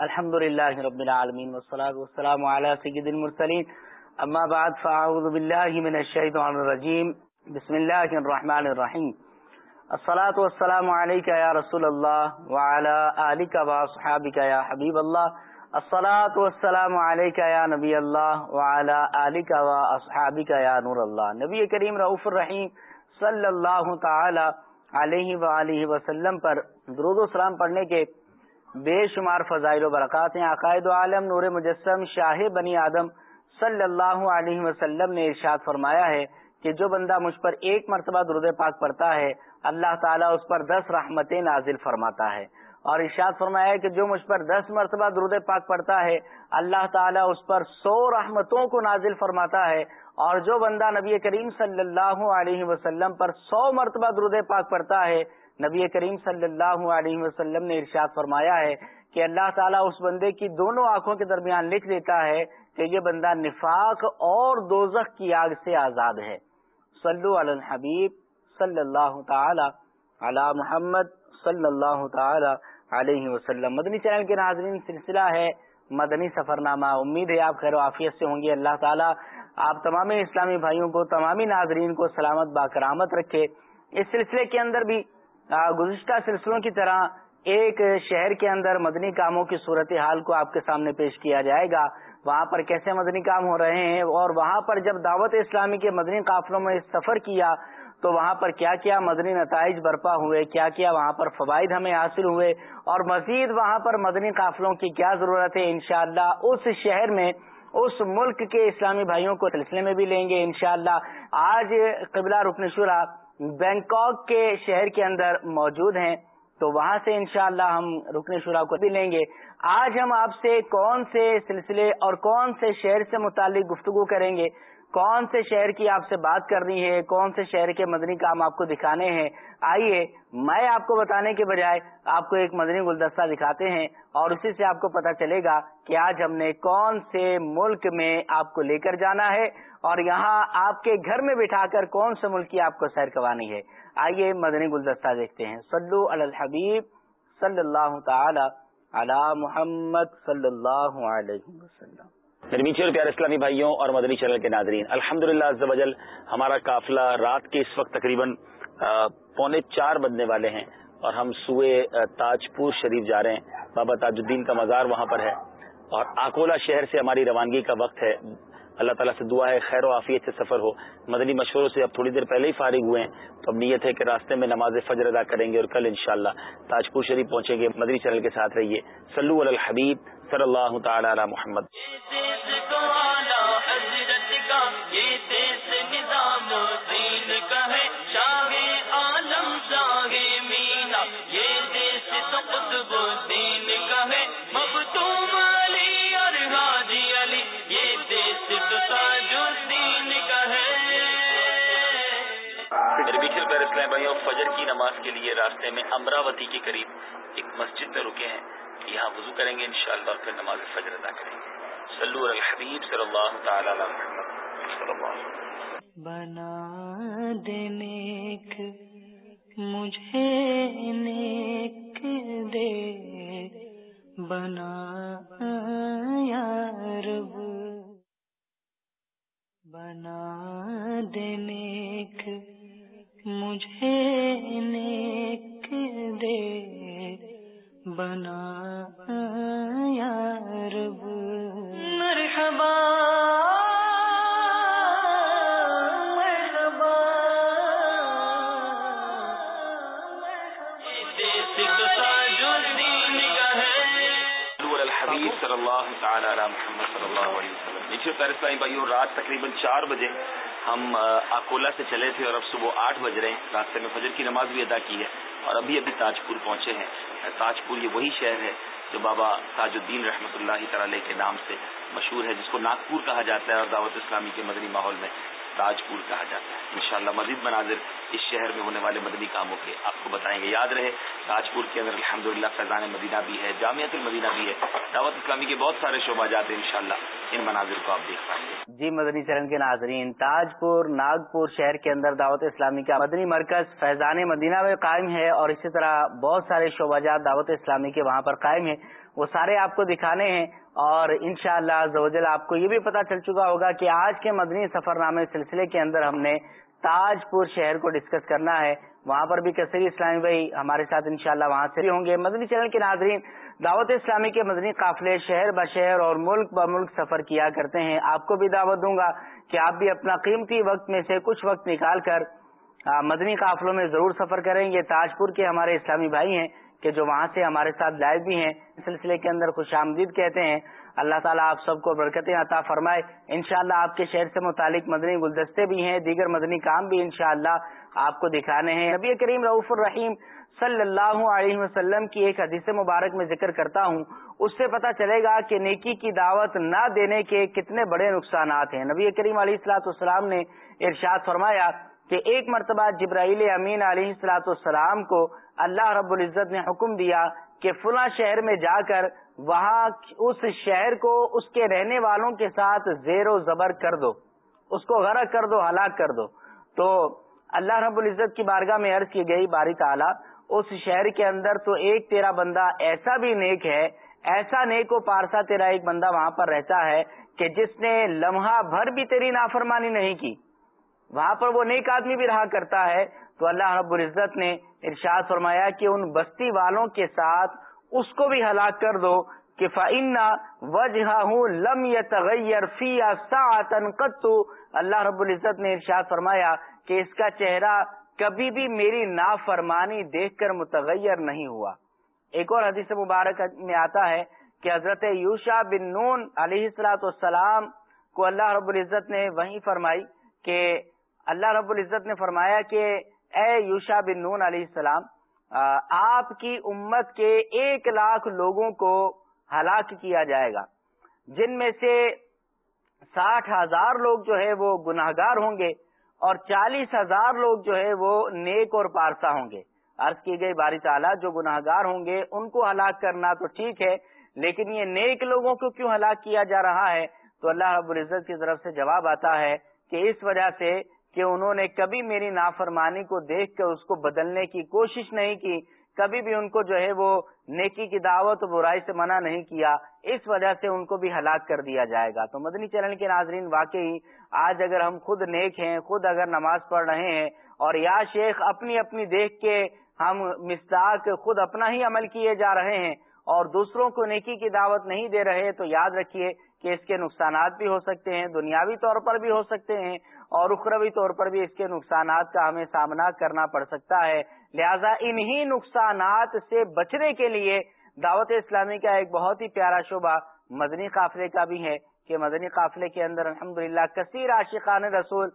الحمد لله رب العالمين والصلاة والسلام على سيد المرسلين أما بعد فأعوذ بالله من الشيطان الرجيم بسم الله الرحمن الرحيم الصلاة والسلام عليك يا رسول الله وعلى آلك وصحابك يا حبيب الله الصلاة والسلام عليك يا نبي الله وعلى آلك وأصحابك يا نور الله نبی کریم رؤوف الرحیم صلی اللہ تعالی علیہ وآلہ وسلم پر درود و سلام پڑھنے کے بے شمار فضائل و برکات ہیں۔ عقائد عالم، نور مجسم، شاہ بنی آدم صلی اللہ علیہ وسلم نے ارشاد فرمایا ہے کہ جو بندہ مجھ پر ایک مرتبہ درود پاک پڑتا ہے، اللہ تعالیٰ اس پر دس رحمتیں نازل فرماتا ہے۔ اور ارشاد فرمایا ہے کہ جو مجھ پر دس مرتبہ درود پاک پڑتا ہے، اللہ تعالیٰ اس پر سو رحمتوں کو نازل فرماتا ہے۔ اور جو بندہ نبی کریم صلی اللہ علیہ وسلم پر سو مرتبہ درود پاک پڑتا ہے نبی کریم صلی اللہ علیہ وسلم نے ارشاد فرمایا ہے کہ اللہ تعالیٰ اس بندے کی دونوں آنکھوں کے درمیان لکھ دیتا ہے کہ یہ بندہ نفاق اور دوزخ کی آگ سے آزاد ہے۔ صلو علی الحبیب صلی اللہ تعالی علی محمد صلی اللہ تعالی علیہ وسلم۔ مدنی چینل کے ناظرین، سلسلہ ہے مدنی سفر نامہ امید ہے آپ خیر و عافیت سے ہوں گے۔ اللہ تعالیٰ آپ تمام اسلامی بھائیوں کو تمامی ناظرین کو سلامت باکرامت رکھے۔ اس سلسلے کے اندر بھی گزشتہ سلسلوں کی طرح ایک شہر کے اندر مدنی کاموں کی صورت حال کو آپ کے سامنے پیش کیا جائے گا۔ وہاں پر کیسے مدنی کام ہو رہے ہیں اور وہاں پر جب دعوت اسلامی کے مدنی قافلوں میں سفر کیا تو وہاں پر کیا کیا مدنی نتائج برپا ہوئے، کیا کیا وہاں پر فوائد ہمیں حاصل ہوئے اور مزید وہاں پر مدنی قافلوں کی کیا ضرورت ہے انشاءاللہ اس شہر میں، اس ملک کے اسلامی بھائیوں کو سلسلے میں بھی لیں گے انشاءاللہ۔ آج قبلہ رکن شورا بینکاک کے شہر کے اندر موجود ہیں، تو وہاں سے انشاءاللہ ہم رکن شورا کو بھی لیں گے۔ آج ہم آپ سے کون سے سلسلے اور کون سے شہر سے متعلق گفتگو کریں گے کون سے شہر کی آپ سے بات کرنی ہے؟ کون سے شہر کے مدنی کام آپ کو دکھانے ہیں؟ آئیے، میں آپ کو بتانے کے بجائے آپ کو ایک مدنی گلدستہ دکھاتے ہیں اور اسی سے آپ کو پتا چلے گا کہ آج ہم نے کون سے ملک میں آپ کو لے کر جانا ہے اور یہاں آپ کے گھر میں بٹھا کر کون سے ملک کی آپ کو سیر کروانی ہے۔ آئیے مدنی گلدستہ دیکھتے ہیں۔ سلو الحبیب صلی اللہ تعالی علی محمد صلی اللہ علیہ وسلم۔ میرے اور پیارے اسلامی بھائیوں اور مدنی چینل کے ناظرین الحمد للہ ہمارا قافلہ رات کے اس وقت تقریباً پونے چار بجنے والے ہیں اور ہم سوئے تاج پور شریف جا رہے ہیں۔ بابا تاج الدین کا مزار وہاں پر ہے اور آکولا شہر سے ہماری روانگی کا وقت ہے۔ اللہ تعالیٰ سے دعا ہے، خیر و عافیت سے سفر ہو۔ مدنی مشوروں سے اب تھوڑی دیر پہلے ہی فارغ ہوئے ہیں۔ تو اب نیت ہے کہ راستے میں نماز فجر ادا کریں گے اور کل انشاءاللہ تاج پور شریف پہنچیں گے۔ مدنی چینل کے ساتھ رہیے۔ سلو الحبیب صلی اللہ تعالی علی محمد۔ بھائیوں فجر کی نماز کے لیے راستے میں امراوتی کے قریب ایک مسجد میں رکے ہیں، یہاں وضو کریں گے انشاءاللہ اور پھر نماز فجر ادا کریں گے۔ صلو علی الحبیب، صلی اللہ تعالی علی محمد، صلی اللہ علیہ بنا دینے مجھے نیک دے بنا یار بنا دینے مجھے نیک دے بنا رب۔ مرحبا الحبیب صلی اللہ تعالی علی محمد صلی اللہ علیہ وسلم۔ نیچے پیرسلائی بھائیوں رات تقریباً چار بجے۔ ہم اکولا سے چلے تھے اور اب صبح آٹھ بج رہے ہیں۔ راستے میں فجر کی نماز بھی ادا کی ہے اور ابھی ابھی تاج پور پہنچے ہیں۔ تاج پور یہ وہی شہر ہے جو بابا تاج الدین رحمۃ اللہ تعالی کے نام سے مشہور ہے، جس کو ناگپور کہا جاتا ہے اور دعوت اسلامی کے مدنی ماحول میں۔ تاج پور کہا جاتا ہے۔ انشاءاللہ مزید مناظر اس شہر میں ہونے والے مدنی کاموں کے آپ کو بتائیں گے۔ یاد رہے تاج پور کے اندر الحمد للہ فیضان مدینہ بھی ہے جامعت المدینہ بھی ہے۔ دعوت اسلامی کے بہت سارے شعبہ جاتے ہیں انشاءاللہ۔ ان مناظر کو آپ دیکھ پائیں گے۔ جی مدنی چرن کے ناظرین تاج پور ناگپور شہر کے اندر دعوت اسلامی کا مدنی مرکز فیضان مدینہ میں قائم ہے اور اسی طرح بہت سارے شعبہ جات دعوت اسلامی کے وہاں پر قائم ہے وہ سارے آپ کو دکھانے ہیں اور انشاءاللہ شاء اللہ آپ کو یہ بھی پتا چل چکا ہوگا کہ آج کے مدنی سفر نامے سلسلے کے اندر ہم نے تاج پور شہر کو ڈسکس کرنا ہے۔ وہاں پر بھی کثیر اسلامی بھائی ہمارے ساتھ انشاءاللہ وہاں سے بھی ہوں گے۔ مدنی چینل کے ناظرین، دعوت اسلامی کے مدنی قافلے شہر بشہر اور ملک ب ملک سفر کیا کرتے ہیں۔ آپ کو بھی دعوت دوں گا کہ آپ بھی اپنا قیمتی وقت میں سے کچھ وقت نکال کر مدنی قافلوں میں ضرور سفر کریں۔ گے تاج پور کے ہمارے اسلامی بھائی ہیں۔ کہ جو وہاں سے ہمارے ساتھ لائیو بھی ہیں، سلسلے کے اندر خوش آمدید کہتے ہیں۔ اللہ تعالیٰ آپ سب کو برکتیں عطا فرمائے۔ انشاءاللہ اللہ آپ کے شہر سے متعلق مدنی گلدستے بھی ہیں، دیگر مدنی کام بھی انشاءاللہ آپ کو دکھانے ہیں۔ نبی کریم رعف الرحیم صلی اللہ علیہ وسلم کی ایک حدیث مبارک میں ذکر کرتا ہوں۔ اس سے پتا چلے گا کہ نیکی کی دعوت نہ دینے کے کتنے بڑے نقصانات ہیں۔ نبی کریم علیہ السلاۃ السلام نے ارشاد فرمایا کہ ایک مرتبہ جبرائیل امین علیہ السلاۃ السلام کو اللہ رب العزت نے حکم دیا کہ فلاں شہر میں جا کر وہاں اس شہر کو اس کے رہنے والوں کے ساتھ زیر و زبر کر دو، اس کو غرق کر دو، ہلاک کر دو۔ تو اللہ رب العزت کی بارگاہ میں عرض کی گئی باری تعالیٰ اس شہر کے اندر تو ایک تیرا بندہ ایسا بھی نیک ہے، ایسا نیک و پارسا تیرا ایک بندہ وہاں پر رہتا ہے کہ جس نے لمحہ بھر بھی تیری نافرمانی نہیں کی۔ وہاں پر وہ نیک آدمی بھی رہا کرتا ہے۔ تو اللہ رب العزت نے ارشاد فرمایا کہ ان بستی والوں کے ساتھ اس کو بھی ہلاک کر دو کہ فعنا وجہ لم تغیر فی اللہ رب العزت نے ارشاد فرمایا کہ اس کا چہرہ کبھی بھی میری نافرمانی دیکھ کر متغیر نہیں ہوا۔ ایک اور حدیث مبارک میں آتا ہے کہ حضرت یوشا بن نون علیہ السلاۃ والسلام کو اللہ رب العزت نے وہی فرمائی کہ اللہ رب العزت نے فرمایا کہ اے یوشا بن نون علیہ السلام آپ کی امت کے ایک لاکھ لوگوں کو ہلاک کیا جائے گا۔ جن میں سے ساٹھ ہزار لوگ جو ہے وہ گناہ گار ہوں گے اور چالیس ہزار لوگ جو ہے وہ نیک اور پارسا ہوں گے۔ عرض کی گئی باری تعالیٰ، جو گناہ گار ہوں گے، ان کو ہلاک کرنا تو ٹھیک ہے، لیکن یہ نیک لوگوں کو کیوں ہلاک کیا جا رہا ہے؟ تو اللہ رب العزت کی طرف سے جواب آتا ہے کہ اس وجہ سے کہ انہوں نے کبھی میری نافرمانی کو دیکھ کر اس کو بدلنے کی کوشش نہیں کی، کبھی بھی ان کو جو ہے وہ نیکی کی دعوت برائی سے منع نہیں کیا، اس وجہ سے ان کو بھی ہلاک کر دیا جائے گا۔ تو مدنی چینل کے ناظرین، واقعی آج اگر ہم خود نیک ہیں، خود اگر نماز پڑھ رہے ہیں اور یا شیخ اپنی اپنی دیکھ کے ہم مستاق خود اپنا ہی عمل کیے جا رہے ہیں اور دوسروں کو نیکی کی دعوت نہیں دے رہے، تو یاد رکھیے کہ اس کے نقصانات بھی ہو سکتے ہیں، دنیاوی طور پر بھی ہو سکتے ہیں۔ اور اخروی طور پر بھی اس کے نقصانات کا ہمیں سامنا کرنا پڑ سکتا ہے۔ لہذا انہی نقصانات سے بچنے کے لیے دعوت اسلامی کا ایک بہت ہی پیارا شعبہ مدنی قافلے کا بھی ہے کہ مدنی قافلے کے اندر الحمد للہ کثیر عاشقان رسول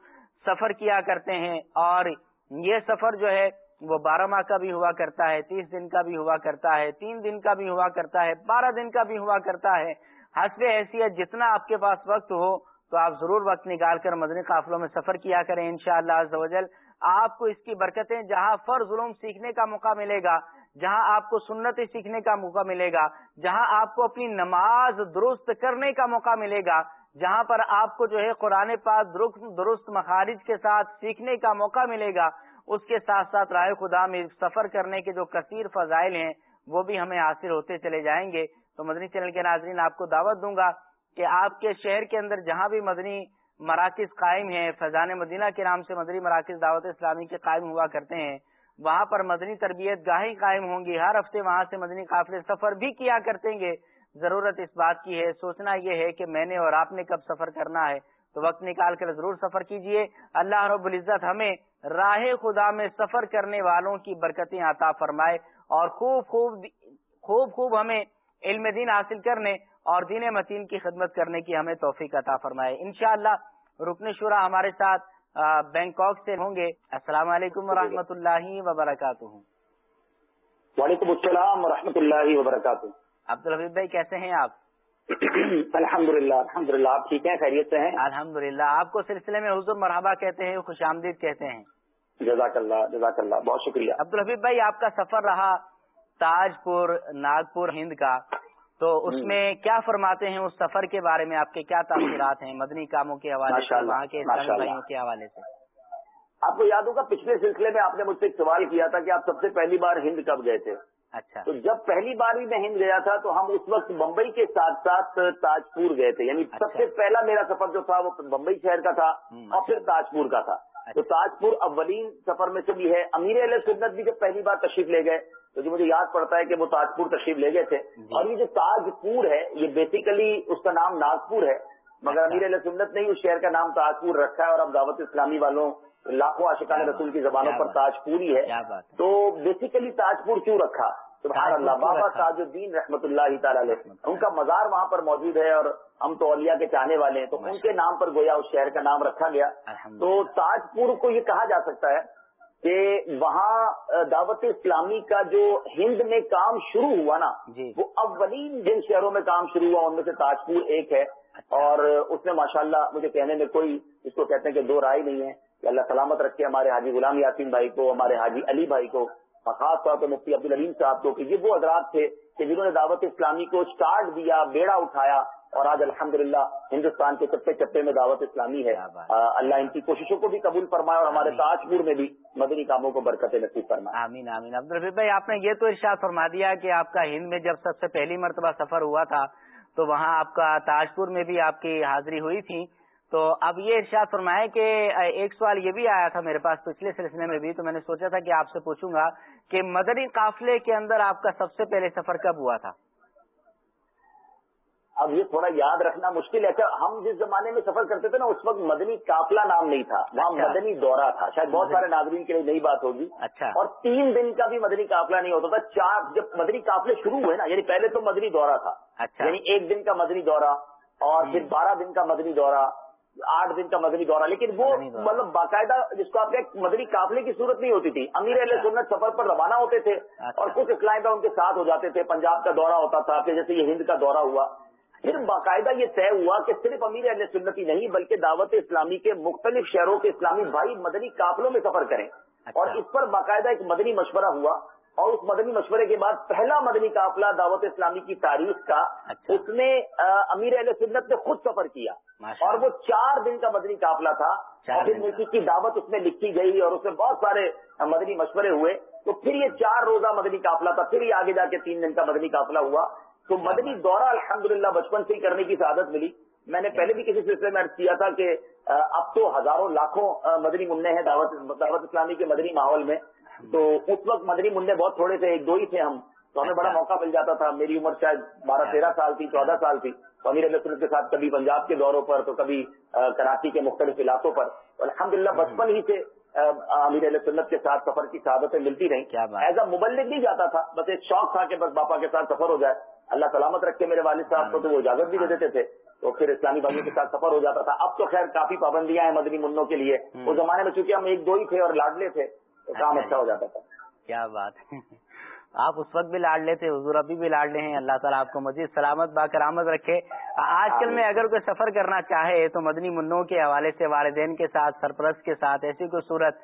سفر کیا کرتے ہیں اور یہ سفر جو ہے وہ بارہ ماہ کا بھی ہوا کرتا ہے، تیس دن کا بھی ہوا کرتا ہے، تین دن کا بھی ہوا کرتا ہے، بارہ دن کا بھی ہوا کرتا ہے۔ حسب حیثیت جتنا آپ کے پاس وقت ہو تو آپ ضرور وقت نکال کر مدنی قافلوں میں سفر کیا کریں ان شاء اللہ آپ کو اس کی برکتیں جہاں فرض علوم سیکھنے کا موقع ملے گا، جہاں آپ کو سنتیں سیکھنے کا موقع ملے گا، جہاں آپ کو اپنی نماز درست کرنے کا موقع ملے گا، جہاں پر آپ کو جو ہے قرآن پاک درست مخارج کے ساتھ سیکھنے کا موقع ملے گا، اس کے ساتھ ساتھ رائے خدا میں سفر کرنے کے جو کثیر فضائل ہیں، وہ بھی ہمیں حاصل ہوتے چلے جائیں گے۔ تو مدنی چینل کے ناظرین، آپ کو دعوت دوں گا۔ کہ آپ کے شہر کے اندر جہاں بھی مدنی مراکز قائم ہیں، فیضان مدینہ کے نام سے مدنی مراکز دعوت اسلامی کے قائم ہوا کرتے ہیں، وہاں پر مدنی تربیت گاہیں قائم ہوں گی۔ ہر ہفتے وہاں سے مدنی قافلے سفر بھی کیا کرتے گے۔ ضرورت اس بات کی ہے۔ سوچنا یہ ہے کہ میں نے اور آپ نے کب سفر کرنا ہے۔ تو وقت نکال کر ضرور سفر کیجیے۔ اللہ رب العزت ہمیں راہ خدا میں سفر کرنے والوں کی برکتیں عطا فرمائے اور خوب خوب خوب خوب ہمیں علم دین حاصل کرنے اور دین متین کی خدمت کرنے کی ہمیں توفیق عطا فرمائے۔ انشاءاللہ رکن شورا ہمارے ساتھ بینکاک سے ہوں گے۔ السلام علیکم و اللہ وبرکاتہ۔ وعلیکم السلام و اللہ وبرکاتہ۔ عبد الحبیب بھائی کیسے ہیں آپ؟ الحمد للہ الحمد للہ آپ ٹھیک ہیں؟ خیریت سے ہیں؟ الحمد للہ آپ کو سلسلے میں حضور مرحبا کہتے ہیں خوش آمدید کہتے ہیں۔ جزاک اللہ جزاک اللہ بہت شکریہ۔ عبد الحبیب بھائی آپ کا سفر رہا تاج پور ناگپور ہند کا۔ تو اس میں کیا فرماتے ہیں اس سفر کے بارے میں آپ کے کیا تاثرات ہیں؟ مدنی کاموں کے حوالے سے وہاں کے بھائیوں کے حوالے سے۔ آپ کو یاد ہوگا پچھلے سلسلے میں آپ نے مجھ سے ایک سوال کیا تھا کہ آپ سب سے پہلی بار ہند کب گئے تھے؟ اچھا۔ تو جب پہلی بار بھی میں ہند گیا تھا تو ہم اس وقت بمبئی کے ساتھ ساتھ تاج پور گئے تھے۔ یعنی سب اچھا۔ سے پہلا میرا سفر جو تھا وہ بمبئی شہر کا تھا اور پھر تاج پور کا تھا۔ تو اچھا۔ تاج پور اولین سفر میں سے بھی ہے۔ امیر علیہ سنت بھی جب پہلی بار تشریف لے گئے تو جو مجھے یاد پڑتا ہے کہ وہ تاج پور تشریف لے گئے تھے جی۔ اور یہ جو تاج پور ہے یہ بیسیکلی اس کا نام ناگپور ہے مگر اچھا۔ امیر علیہ سنت نے اس شہر کا نام تاج پور رکھا ہے اور اب دعوت اسلامی والوں لاکھوں عاشقان رسول کی زبانوں پر تاج پور ہی ہے تو بیسیکلی تاج پور کیوں رکھا سبحان اللہ بابا؟ تاج الدین رحمت اللہ تعالی علیہ۔ ان کا مزار وہاں پر موجود ہے اور ہم تو اولیاء کے چاہنے والے ہیں تو ان کے نام پر گویا اس شہر کا نام رکھا گیا تو تاج پور کو یہ کہا جا سکتا ہے کہ وہاں دعوت اسلامی کا جو ہند میں کام شروع ہوا نا جی وہ اولین جن شہروں میں کام شروع ہوا ان میں سے تاج پور ایک ہے اچھا۔ اور اس میں ماشاءاللہ مجھے کہنے میں کوئی اس کو کہتے ہیں کہ دو رائے نہیں ہے کہ اللہ سلامت رکھے ہمارے حاجی غلام یاسین بھائی کو ہمارے حاجی علی بھائی کو خاص طور پہ مفتی عبد العلیم صاحب کو کہ یہ وہ حضرات تھے کہ جنہوں نے دعوت اسلامی کو سٹارٹ دیا بیڑا اٹھایا اور آج الحمدللہ ہندوستان کے چپے چپے میں دعوت اسلامی ہے۔ اللہ ان کی کوششوں کو بھی قبول فرمائے اور ہمارے۔ تاج پور میں بھی مدنی کاموں کو برکت نصیب فرمائے۔ آمین آمین۔ عبد الرفیق بھائی آپ نے یہ تو ارشاد فرما دیا کہ آپ کا ہند میں جب سب سے پہلی مرتبہ سفر ہوا تھا تو وہاں آپ کا تاج پور میں بھی آپ کی حاضری ہوئی تھی۔ تو اب یہ ارشاد فرمائے کہ ایک سوال یہ بھی آیا تھا میرے پاس پچھلے سلسلے میں بھی تو میں نے سوچا تھا کہ آپ سے پوچھوں گا کہ مدنی قافلے کے اندر آپ کا سب سے پہلے سفر کب ہوا تھا؟ اب یہ تھوڑا یاد رکھنا مشکل ہے اچھا ہم جس زمانے میں سفر کرتے تھے نا اس وقت مدنی قافلہ نام نہیں تھا وہاں اچھا۔ مدنی دورہ تھا۔ شاید بہت سارے ناظرین کے لیے نئی بات ہوگی۔ اچھا۔ اور تین دن کا بھی مدنی قافلہ نہیں ہوتا تھا چار جب مدنی قافلے شروع ہوئے نا یعنی پہلے تو مدنی دورہ تھا۔ اچھا۔ یعنی ایک دن کا مدنی دورہ اور پھر بارہ دن کا مدنی دورہ آٹھ دن کا مدنی دورہ۔ لیکن وہ۔ مطلب باقاعدہ جس کو آپ کے مدنی قافلے کی صورت نہیں ہوتی تھی۔ امیر علیہ اچھا۔ سنت سفر پر روانہ ہوتے تھے۔ اور کچھ اسلام ان کے ساتھ ہو جاتے تھے۔ پنجاب کا دورہ ہوتا تھا پھر جیسے یہ ہند کا دورہ ہوا۔ پھر باقاعدہ یہ طے ہوا کہ صرف امیر اہل سنتی نہیں بلکہ دعوت اسلامی کے مختلف شہروں کے اسلامی بھائی مدنی قافلوں میں سفر کریں اور اچھا۔ اس پر باقاعدہ ایک مدنی مشورہ ہوا اور اس مدنی مشورے کے بعد پہلا مدنی قافلہ دعوت اسلامی کی تاریخ کا اچھا۔ اس میں امیر اہل سنت نے خود سفر کیا اور۔ وہ چار دن کا مدنی قافلہ تھا اور پھر۔ نیکی کی دعوت اس میں لکھی گئی اور اس میں بہت سارے مدنی مشورے ہوئے تو پھر یہ چار روزہ مدنی قافلہ تھا پھر یہ آگے جا کے تین دن کا مدنی قافلہ ہوا تو مدنی دورہ الحمدللہ بچپن سے ہی کرنے کی سعادت ملی۔ میں نے پہلے بھی کسی سلسلے میں عرض کیا تھا کہ اب تو ہزاروں لاکھوں مدنی منع ہیں دعوت دعوت اسلامی کے مدنی ماحول میں۔ تو اس وقت مدنی منع بہت تھوڑے تھے ایک دو ہی تھے ہم۔ تو ہمیں بڑا اچھا۔ موقع مل جاتا تھا۔ میری عمر شاید بارہ تیرہ سال تھی چودہ سال تھی۔ تو امیر علیہ سنت کے ساتھ کبھی پنجاب کے دوروں پر تو کبھی کراچی کے مختلف علاقوں پر۔ الحمدللہ بچپن ہی سے امیر علیہ سنت کے ساتھ سفر کی سعادتیں ملتی رہیں۔ ایز اے مبلک نہیں جاتا تھا۔ بس ایک شوق تھا کہ بس باپا کے ساتھ سفر ہو جائے۔ اللہ سلامت رکھ کے میرے والد صاحب کو تو وہ اجازت بھی دے دیتے تھے۔ تو پھر اسلامی بھائیوں کے ساتھ سفر ہو جاتا تھا۔ اب تو خیر کافی پابندیاں ہیں مدنی منوں کے لیے۔ اس زمانے میں چونکہ ہم ایک دو ہی تھے اور لاڈلے تھے تو کام اچھا ہو جاتا تھا۔ کیا بات۔ ہے آپ اس وقت بھی لاڈلے تھے حضور ابھی بھی لاڈلے ہیں۔ اللہ تعالیٰ آپ کو مزید سلامت باکرامت رکھے۔ آج کل میں اگر کوئی سفر کرنا چاہے تو مدنی منوں کے حوالے سے والدین کے ساتھ سرپرست کے ساتھ ایسی کوئی صورت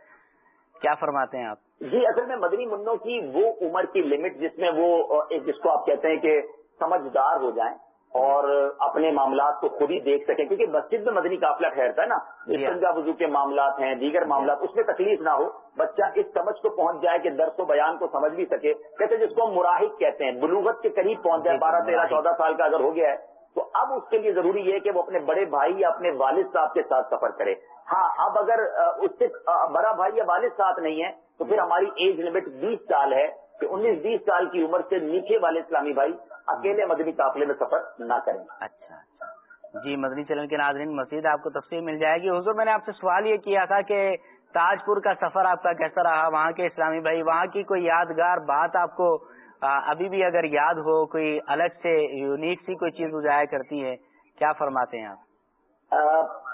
کیا فرماتے ہیں آپ؟ جی اصل میں مدنی منوں کی وہ عمر کی لمٹ جس میں وہ ایک جس کو آپ کہتے ہیں کہ سمجھدار ہو جائیں اور اپنے معاملات کو خود ہی دیکھ سکیں کیونکہ مسجد میں مدنی قافلہ ٹھہرتا ہے نا۔ جی ہاں۔ استنجا وضو کے معاملات ہیں دیگر معاملات اس میں تکلیف نہ ہو۔ بچہ اس سمجھ کو پہنچ جائے کہ درس و بیان کو سمجھ بھی سکے۔ کہتے ہیں جس کو ہم مراحق کہتے ہیں بلوغت کے قریب پہنچ جائے جی، بارہ تیرہ۔ چودہ سال کا اگر ہو گیا ہے تو اب اس کے لیے ضروری ہے کہ وہ اپنے بڑے بھائی یا اپنے والد صاحب کے ساتھ سفر کرے۔ ہاں اب اگر اس سے بڑا بھائی یا والد ساتھ نہیں ہے تو پھر ہماری ایج لمٹ بیس سال ہے کہ انیس بیس سال کی عمر سے نیچے والے اسلامی بھائی اکیلے مدنی قافلے میں سفر نہ کریں۔ اچھا اچھا۔ جی مدنی چینل کے ناظرین مزید آپ کو تفصیل مل جائے گی۔ حضور میں نے آپ سے سوال یہ کیا تھا کہ تاج پور کا سفر آپ کا کیسا رہا؟ وہاں کے اسلامی بھائی وہاں کی کوئی یادگار بات آپ کو ابھی بھی اگر یاد ہو کوئی الگ سے یونیک سی کوئی چیز اجایا کرتی ہے کیا فرماتے ہیں آپ؟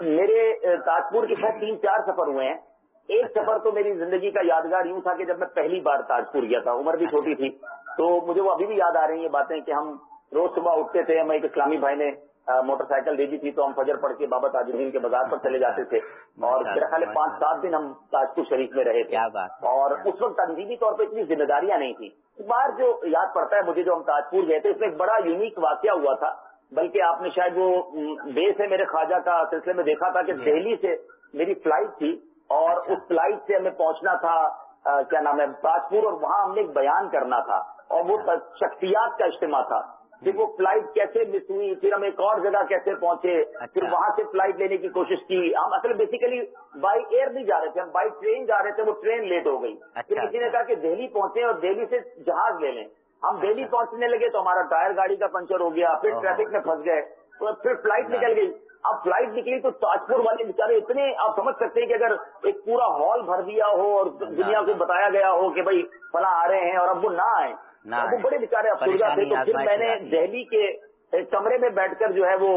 میرے آ، تاجپور کے ساتھ تین چار سفر ہوئے ہیں۔ ایک۔ سفر تو میری زندگی کا یادگار یوں تھا کہ جب میں پہلی بار تاجپور گیا تھا عمر بھی چھوٹی تھی۔ تو مجھے وہ ابھی بھی یاد آ رہی ہیں یہ باتیں کہ ہم روز صبح اٹھتے تھے ہمیں ایک اسلامی بھائی نے موٹر سائیکل دے دی تھی تو ہم فجر پڑھ کے بابا تاج الدین کے بازار پر چلے جاتے تھے۔ اور میرا خیال ہے پانچ سات دن ہم تاجپور شریف میں رہے تھے۔ اور اس وقت تنظیمی طور پہ اتنی ذمہ داریاں نہیں تھی بار جو یاد پڑتا ہے مجھے جو ہم تاجپور گئے تھے اس میں ایک بڑا یونیک واقعہ ہوا تھا۔ بلکہ آپ نے شاید وہ بے سے میرے خواجہ کا سلسلے میں دیکھا تھا کہ جی۔ دہلی سے میری فلائٹ تھی اور اچھا۔ اس فلائٹ سے ہمیں پہنچنا تھا کیا نام ہے تاجپور اور وہاں ہم نے ایک بیان کرنا تھا۔ اور وہ شخصیات کا اجتماع تھا۔ پھر وہ فلائٹ کیسے مس ہوئی پھر ہم ایک اور جگہ کیسے پہنچے پھر وہاں سے فلائٹ لینے کی کوشش کی۔ ہم اصل بیسیکلی بائی ایئر نہیں جا رہے تھے ہم بائی ٹرین جا رہے تھے وہ ٹرین لیٹ ہو گئی۔ پھر کسی نے کہا کہ دہلی پہنچے اور دہلی سے جہاز لے لیں۔ ہم دہلی پہنچنے لگے تو ہمارا ٹائر گاڑی کا پنچر ہو گیا پھر ٹریفک میں پھنس گئے۔ تو پھر فلائٹ نکل گئی۔ اب فلائٹ نکلی تو تاجپور والے بےچارے اتنے آپ سمجھ سکتے ہیں کہ اگر ایک پورا ہال بھر دیا ہو اور دنیا کو بتایا گیا ہو کہ بھائی فلاں آ رہے ہیں اور اب وہ نہ آئے وہ بڑے بےچارے افسردہ تھے تو پھر میں نے دہلی کے ایک کمرے میں بیٹھ کر جو ہے وہ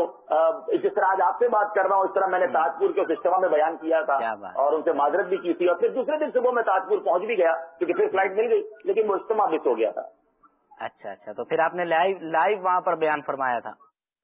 جس طرح آج آپ سے بات کر رہا ہوں اس طرح میں نے تاجپور کے اس اجتماع میں بیان کیا تھا اور ان سے معذرت بھی کی تھی۔ اور پھر دوسرے دن صبح میں تاجپور پہنچ بھی گیا کیونکہ پھر فلائٹ مل گئی لیکن وہ اجتماع مس ہو گیا تھا۔ اچھا اچھا۔ تو پھر آپ نے لائیو لائیو وہاں پر بیان فرمایا تھا۔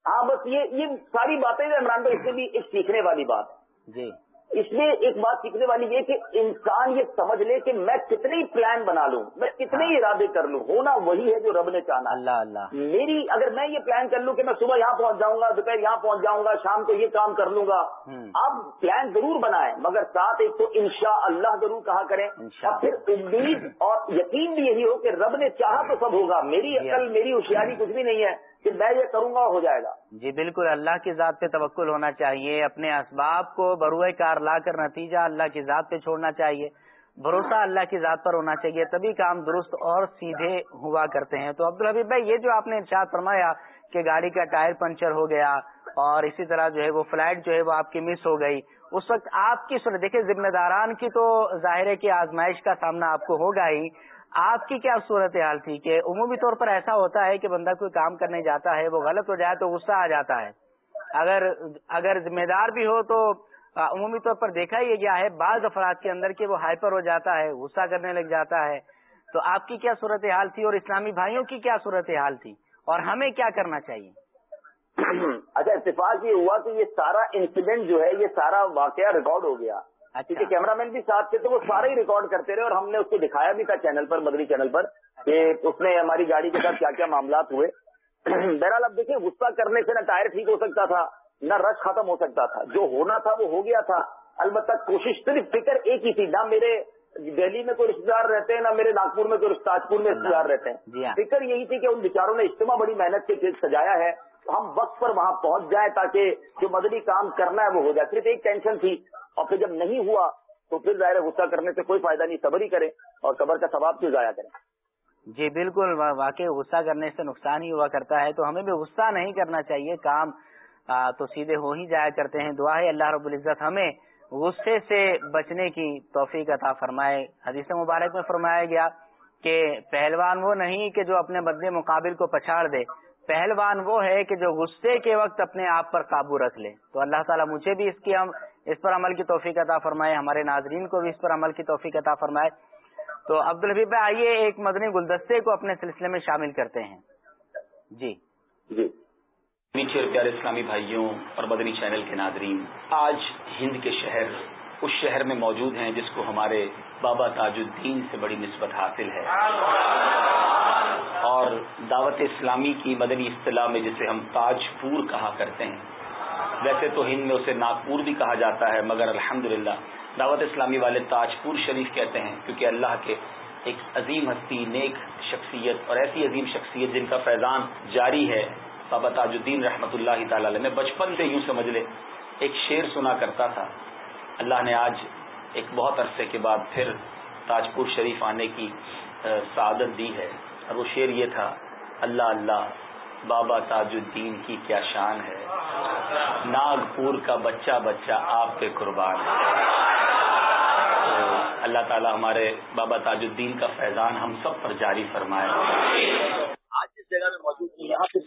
ہاں بس یہ یہ ساری باتیں عمران بھائی اس میں بھی ایک سیکھنے والی بات جی۔ اس میں ایک بات سیکھنے والی یہ کہ انسان یہ سمجھ لے کہ میں کتنے ہی پلان بنا لوں میں کتنے ہی ارادے کر لوں ہونا وہی ہے جو رب نے چاہنا اللہ اللہ۔ میری اگر میں یہ پلان کر لوں کہ میں صبح یہاں پہنچ جاؤں گا دوپہر یہاں پہنچ جاؤں گا شام کو یہ کام کر لوں گا اب پلان ضرور بنائے مگر ساتھ ایک تو انشاء اللہ ضرور کہا کریں۔ اور پھر امید اور یقین بھی یہی ہو کہ رب نے چاہا تو سب ہوگا میری عقل میری ہوشیاری کچھ بھی نہیں ہے۔ کہ میں یہ کروں گا ہو جائے گا۔ جی بالکل، اللہ کی ذات پہ توکل ہونا چاہیے، اپنے اسباب کو بروئے کار لا کر نتیجہ اللہ کی ذات پہ چھوڑنا چاہیے۔ بھروسہ اللہ کی ذات پر ہونا چاہیے، تبھی کام درست اور سیدھے ہوا کرتے ہیں۔ تو عبدالحبیب بھائی، یہ جو آپ نے ارشاد فرمایا کہ گاڑی کا ٹائر پنچر ہو گیا اور اسی طرح جو ہے وہ فلائٹ جو ہے وہ آپ کی مس ہو گئی، اس وقت آپ کی سن دیکھیں، ذمہ داران کی تو ظاہر ہے کہ آزمائش کا سامنا آپ کو ہوگا ہی آپ کی کیا صورت حال تھی کہ عمومی طور پر ایسا ہوتا ہے کہ بندہ کوئی کام کرنے جاتا ہے، وہ غلط ہو جائے تو غصہ آ جاتا ہے۔ اگر اگر ذمہ دار بھی ہو تو عمومی طور پر دیکھا ہی گیا ہے بعض افراد کے اندر کہ وہ ہائپر ہو جاتا ہے، غصہ کرنے لگ جاتا ہے۔ تو آپ کی کیا صورت حال تھی اور اسلامی بھائیوں کی کیا صورت حال تھی؟ اور ہمیں کیا کرنا چاہیے؟ اچھا اتفاق یہ ہوا کہ یہ سارا انسیڈنٹ جو ہے، یہ سارا واقعہ ریکارڈ ہو گیا۔ کیونکہ کیمرہ مین بھی ساتھ تھے تو وہ سارے ہی ریکارڈ کرتے رہے اور ہم نے اس کو دکھایا بھی تھا چینل پر مدری چینل پر کہ اس میں ہماری گاڑی کے ساتھ کیا کیا معاملات ہوئے۔ بہرحال اب دیکھیں غصہ کرنے سے نہ ٹائر ٹھیک ہو سکتا تھا نہ رش ختم ہو سکتا تھا۔ جو ہونا تھا وہ ہو گیا تھا۔ البتہ کوشش صرف فکر ایک ہی تھی نہ میرے دہلی میں کوئی رشتے دار رہتے ہیں نہ میرے ناگپور میں کوئی تاجپور میں رشتے دار رہتے ہیں۔ جی ہاں۔ فکر یہی تھی کہ ان بیچاروں نے اجتماع بڑی محنت سے سجایا ہے۔ ہم وقت پر وہاں پہنچ جائیں تاکہ جو مدنی کام کرنا ہے وہ ہو جائے۔ صرف ایک ٹینشن تھی اور پھر جب نہیں ہوا تو پھر ظاہر غصہ کرنے سے کوئی فائدہ نہیں، صبر ہی کریں اور صبر کا ثواب کیوں ضائع کریں؟ جی بالکل واقعی غصہ کرنے سے نقصان ہی ہوا کرتا ہے، تو ہمیں بھی غصہ نہیں کرنا چاہیے، کام تو سیدھے ہو ہی جایا کرتے ہیں۔ دعا ہے اللہ رب العزت ہمیں غصے سے بچنے کی توفیق عطا فرمائے۔ حدیث مبارک میں فرمایا گیا کہ پہلوان وہ نہیں کہ جو اپنے بدلے مقابل کو پچھاڑ دے، پہلوان وہ ہے کہ جو غصے کے وقت اپنے آپ پر قابو رکھ لے۔ تو اللہ تعالیٰ مجھے بھی اس کی ہم اس پر عمل کی توفیق عطا فرمائے، ہمارے ناظرین کو بھی اس پر عمل کی توفیق عطا فرمائے۔ تو عبد الحبیب آئیے ایک مدنی گلدستے کو اپنے سلسلے میں شامل کرتے ہیں۔ جی۔ جی۔ میٹھے اور پیارے اسلامی بھائیوں اور مدنی چینل کے ناظرین، آج ہند کے شہر اس شہر میں موجود ہیں جس کو ہمارے بابا تاج الدین سے بڑی نسبت حاصل ہے۔ اور دعوت اسلامی کی مدنی اصطلاح میں جسے ہم تاج پور کہا کرتے ہیں ویسے تو ہند میں اسے ناگپور بھی کہا جاتا ہے، مگر الحمدللہ، دعوت اسلامی والے تاج پور شریف کہتے ہیں، کیونکہ اللہ کے ایک عظیم ہستی، نیک شخصیت اور ایسی عظیم شخصیت جن کا فیضان جاری ہے۔ بابا تاج الدین رحمۃ اللہ تعالی میں بچپن سے یوں سمجھ لے، ایک شعر سنا کرتا تھا۔ اللہ نے آج ایک بہت عرصے کے بعد پھر تاج پور شریف آنے کی سعادت دی ہے۔ اور وہ شعر یہ تھا، اللہ اللہ بابا تاج الدین کی کیا شان ہے۔ ناگپور کا بچہ بچہ آپ پہ قربان اللہ تعالیٰ ہمارے بابا تاج الدین کا فیضان ہم سب پر جاری فرمائے۔ آج جس جگہ میں موجود ہوں۔ یہاں پہ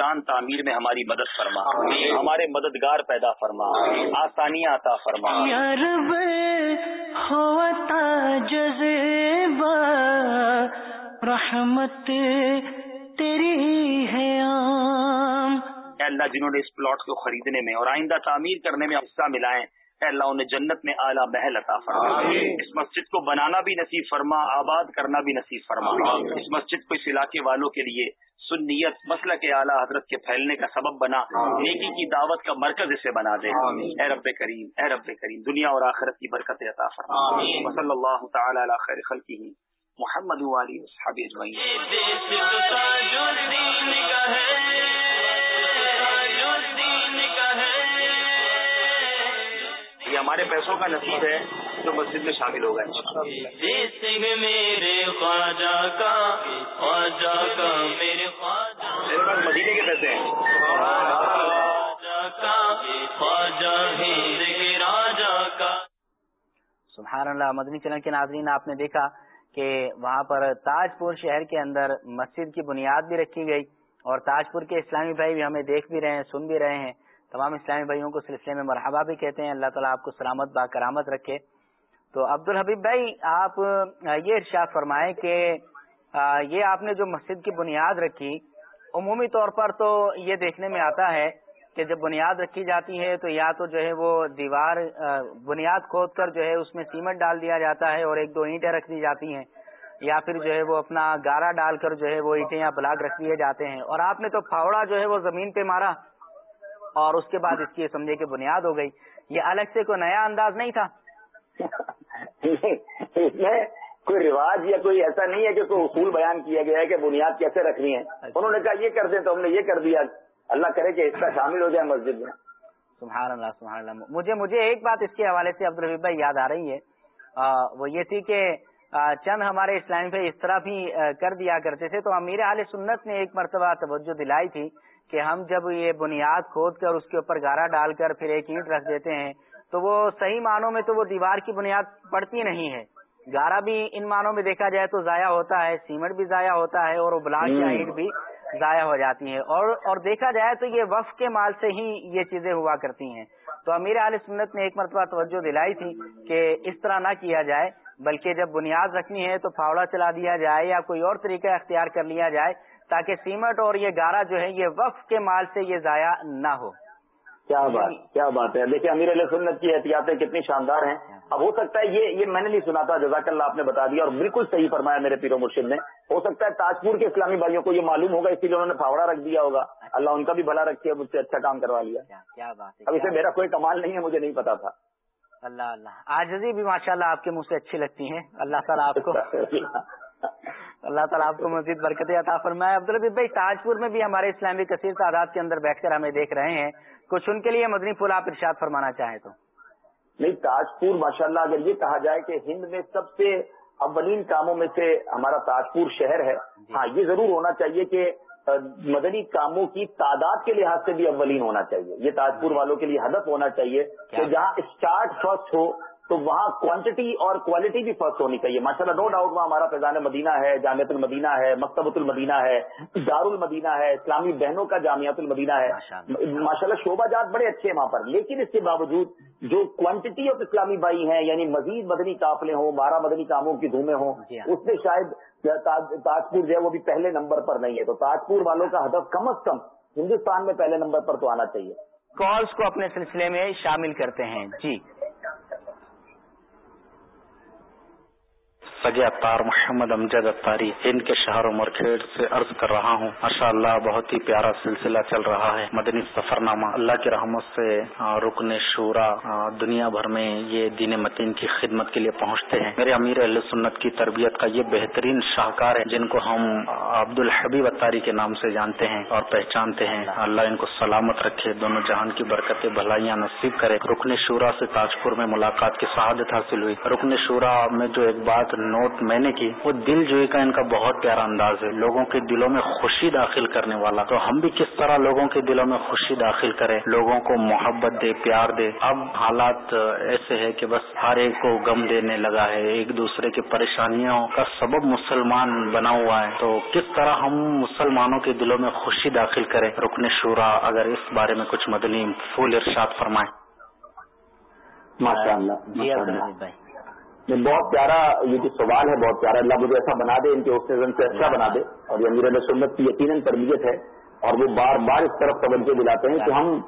الشان تعمیر میں ہماری مدد فرما۔ ہمارے مددگار پیدا فرما۔ آسانیاں عطا فرما۔ ہوتا جذبہ رحمت تیری ہے عام۔ اے اللہ جنہوں نے اس پلاٹ کو خریدنے میں اور آئندہ تعمیر کرنے میں حصہ ملائیں اے اللہ انہیں جنت میں اعلیٰ محل عطا فرما۔ اس مسجد کو بنانا بھی نصیب فرما آباد کرنا بھی نصیب فرما۔ اس مسجد کو اس علاقے والوں کے لیے سنیت مسئلہ کے اعلیٰ حضرت کے پھیلنے کا سبب بنا نیکی کی دعوت کا مرکز اسے بنا دے۔ اے رب کریم اے رب کریم دنیا اور آخرت کی برکت عطا فرما۔ صلی اللہ تعالی علی خیر خلقی محمد والی صحابی یہ ہمارے پیسوں کا نصیب ہے۔ جو مسجد میں شامل ہوگا میرے خواجہ کا خواجہ کا میرے خواجہ۔ میرے پاس مدینے کے پیسے ہیں۔ سبحان اللہ مدنی چینل کے ناظرین آپ نے دیکھا کہ وہاں پر تاج پور شہر کے اندر مسجد کی بنیاد بھی رکھی گئی اور تاج پور کے اسلامی بھائی بھی ہمیں دیکھ بھی رہے ہیں سن بھی رہے ہیں۔ تمام اسلامی بھائیوں کو سلسلے میں مرحبا بھی کہتے ہیں۔ اللہ تعالیٰ آپ کو سلامت با کرامت رکھے۔ تو عبد الحبیب بھائی، آپ یہ ارشاد فرمائیں کہ یہ آپ نے جو مسجد کی بنیاد رکھی، عمومی طور پر تو یہ دیکھنے میں آتا ہے کہ جب بنیاد رکھی جاتی ہے تو یا تو جو ہے وہ دیوار بنیاد کھود کر جو ہے اس میں سیمنٹ ڈال دیا جاتا ہے اور ایک دو اینٹیں رکھ دی جاتی ہیں، یا پھر جو ہے وہ اپنا گارا ڈال کر جو ہے وہ اینٹیں یا بلاک رکھ دیے جاتے ہیں۔ اور آپ نے تو پھاوڑا جو ہے وہ زمین پہ مارا اور اس کے بعد اس کی سمجھے کہ بنیاد ہو گئی۔ یہ الگ سے کوئی نیا انداز نہیں تھا؟ اس میں کوئی رواج یا کوئی ایسا نہیں ہے کہ کوئی اصول بیان کیا گیا ہے کہ بنیاد کیسے رکھنی ہے۔ انہوں نے کہا یہ کر دیں تو ہم نے یہ کر دیا۔ اللہ کرے کہ اس کا شامل ہو جائے مسجد میں۔ سبحان اللہ سبحان اللہ۔ مجھے مجھے ایک بات اس کے حوالے سے عبد الربی بھائی یاد آ رہی ہے۔ وہ یہ تھی کہ چند ہمارے اسلامی بھائی اس طرح بھی کر دیا کرتے تھے۔ تو امیر علیہ سنت نے ایک مرتبہ توجہ دلائی تھی کہ ہم جب یہ بنیاد کھود کر اس کے اوپر گارا ڈال کر پھر ایک اینٹ رکھ دیتے ہیں تو وہ صحیح معنوں میں تو وہ دیوار کی بنیاد پڑتی نہیں ہے۔ گارا بھی ان معنوں میں دیکھا جائے تو ضائع ہوتا ہے سیمنٹ بھی ضائع ہوتا ہے اور وہ بلاک یا اینٹ بھی ضائع ہو جاتی ہیں۔ اور اور دیکھا جائے تو یہ وف کے مال سے ہی یہ چیزیں ہوا کرتی ہیں۔ تو امیر علیہ سنت نے ایک مرتبہ توجہ دلائی تھی کہ اس طرح نہ کیا جائے بلکہ جب بنیاد رکھنی ہے تو پھاوڑا چلا دیا جائے یا کوئی اور طریقہ اختیار کر لیا جائے تاکہ سیمنٹ اور یہ گارا جو ہے یہ وقف کے مال سے یہ ضائع نہ ہو۔ کیا بات کیا بات ہے؟ دیکھیں امیر علیہ سنت کی احتیاطیں کتنی شاندار ہیں۔ اب ہو سکتا ہے یہ یہ میں نے نہیں سنا تھا جزاک اللہ آپ نے بتا دیا اور بالکل صحیح فرمایا میرے پیرو مرشد نے۔ ہو سکتا ہے تاجپور کے اسلامی بھائیوں کو یہ معلوم ہوگا اسی لیے انہوں نے پھاوڑا رکھ دیا ہوگا۔ اللہ ان کا بھی بھلا رکھے مجھ سے اچھا کام کروا لیا۔ کیا بات ہے اب اسے میرا کوئی کمال نہیں ہے مجھے نہیں پتا تھا۔ اللہ اللہ۔ آج بھی ماشاء اللہ آپ کے منہ سے اچھی لگتی ہیں۔ اللہ تعالیٰ آپ کو اللہ تعالیٰ آپ کو مزید برکت عطا فرمائے۔ عبدالربی بھائی تاج پور میں بھی ہمارے اسلامی کثیر تعداد کے اندر بیٹھ کر ہمیں دیکھ رہے ہیں۔ کچھ ان کے لیے مدنی پھول آپ ارشاد فرمانا چاہیں تو۔ نہیں تاج پور ماشاء اللہ اگر یہ کہا جائے کہ ہند میں سب سے اولین کاموں میں سے ہمارا تاج پور شہر ہے ہاں یہ ضرور ہونا چاہیے کہ مدنی کاموں کی تعداد کے لحاظ سے بھی اولین ہونا چاہیے۔ یہ تاج پور والوں کے لیے ہدف ہونا چاہیے کہ جہاں اسٹارٹ فرسٹ ہو تو وہاں کوانٹٹی اور کوالٹی بھی فرسٹ ہونی چاہیے۔ ماشاء اللہ نو ڈاؤٹ وہاں ہمارا فیضان مدینہ ہے جامعت المدینہ ہے مکتبۃ المدینہ ہے دار المدینہ ہے اسلامی بہنوں کا جامعت المدینہ ہے۔ ماشاء اللہ شعبہ جات بڑے اچھے ہیں وہاں پر۔ لیکن اس کے باوجود جو کوانٹٹی آف اسلامی بھائی ہیں یعنی مزید مدنی قافلے ہوں بارہ مدنی کاموں کی دھومیں ہوں اس میں شاید تاجپور جو ہے وہ بھی پہلے نمبر پر نہیں ہے۔ تو تاجپور والوں کا ہدف کم از کم ہندوستان میں پہلے نمبر پر تو آنا چاہیے۔ کالس کو اپنے سلسلے میں شامل کرتے ہیں۔ جی۔ سگے اتار محمد امجد اتاری ان کے شہر و مرکھیڑ سے عرض کر رہا ہوں۔ ماشاء اللہ بہت ہی پیارا سلسلہ چل رہا ہے۔ مدنی سفر نامہ اللہ کی رحمت سے رکن شورا دنیا بھر میں یہ دین متین کی خدمت کے لیے پہنچتے ہیں۔ میرے امیر اہل سنت کی تربیت کا یہ بہترین شاہکار ہے جن کو ہم عبد الحبیب اتاری کے نام سے جانتے ہیں اور پہچانتے ہیں۔ اللہ ان کو سلامت رکھے، دونوں جہان کی برکت بھلائیاں نصیب کرے۔ رکن شورا سے تاجپور میں ملاقات کی شہادت حاصل ہوئی۔ رکن شورا میں جو ایک بات نوٹ میں نے کی وہ دل جوئی کا ان کا بہت پیارا انداز ہے لوگوں کے دلوں میں خوشی داخل کرنے والا۔ تو ہم بھی کس طرح لوگوں کے دلوں میں خوشی داخل کریں لوگوں کو محبت دے پیار دے۔ اب حالات ایسے ہے کہ بس ہر ایک کو غم دینے لگا ہے ایک دوسرے کی پریشانیوں کا سبب مسلمان بنا ہوا ہے۔ تو کس طرح ہم مسلمانوں کے دلوں میں خوشی داخل کریں۔ رکن شورا اگر اس بارے میں کچھ مدنی پھول ارشاد فرمائیں ماشاء اللہ جی بھائی۔ بہت پیارا یہ جو سوال ہے بہت پیارا اللہ مجھے ایسا بنا دے ان کے آکسیجن سے اچھا بنا دے۔ اور یہ امیر سنت کی یقیناً تربیت ہے۔ اور وہ بار بار اس طرف توجہ دلاتے ہیں کہ ہم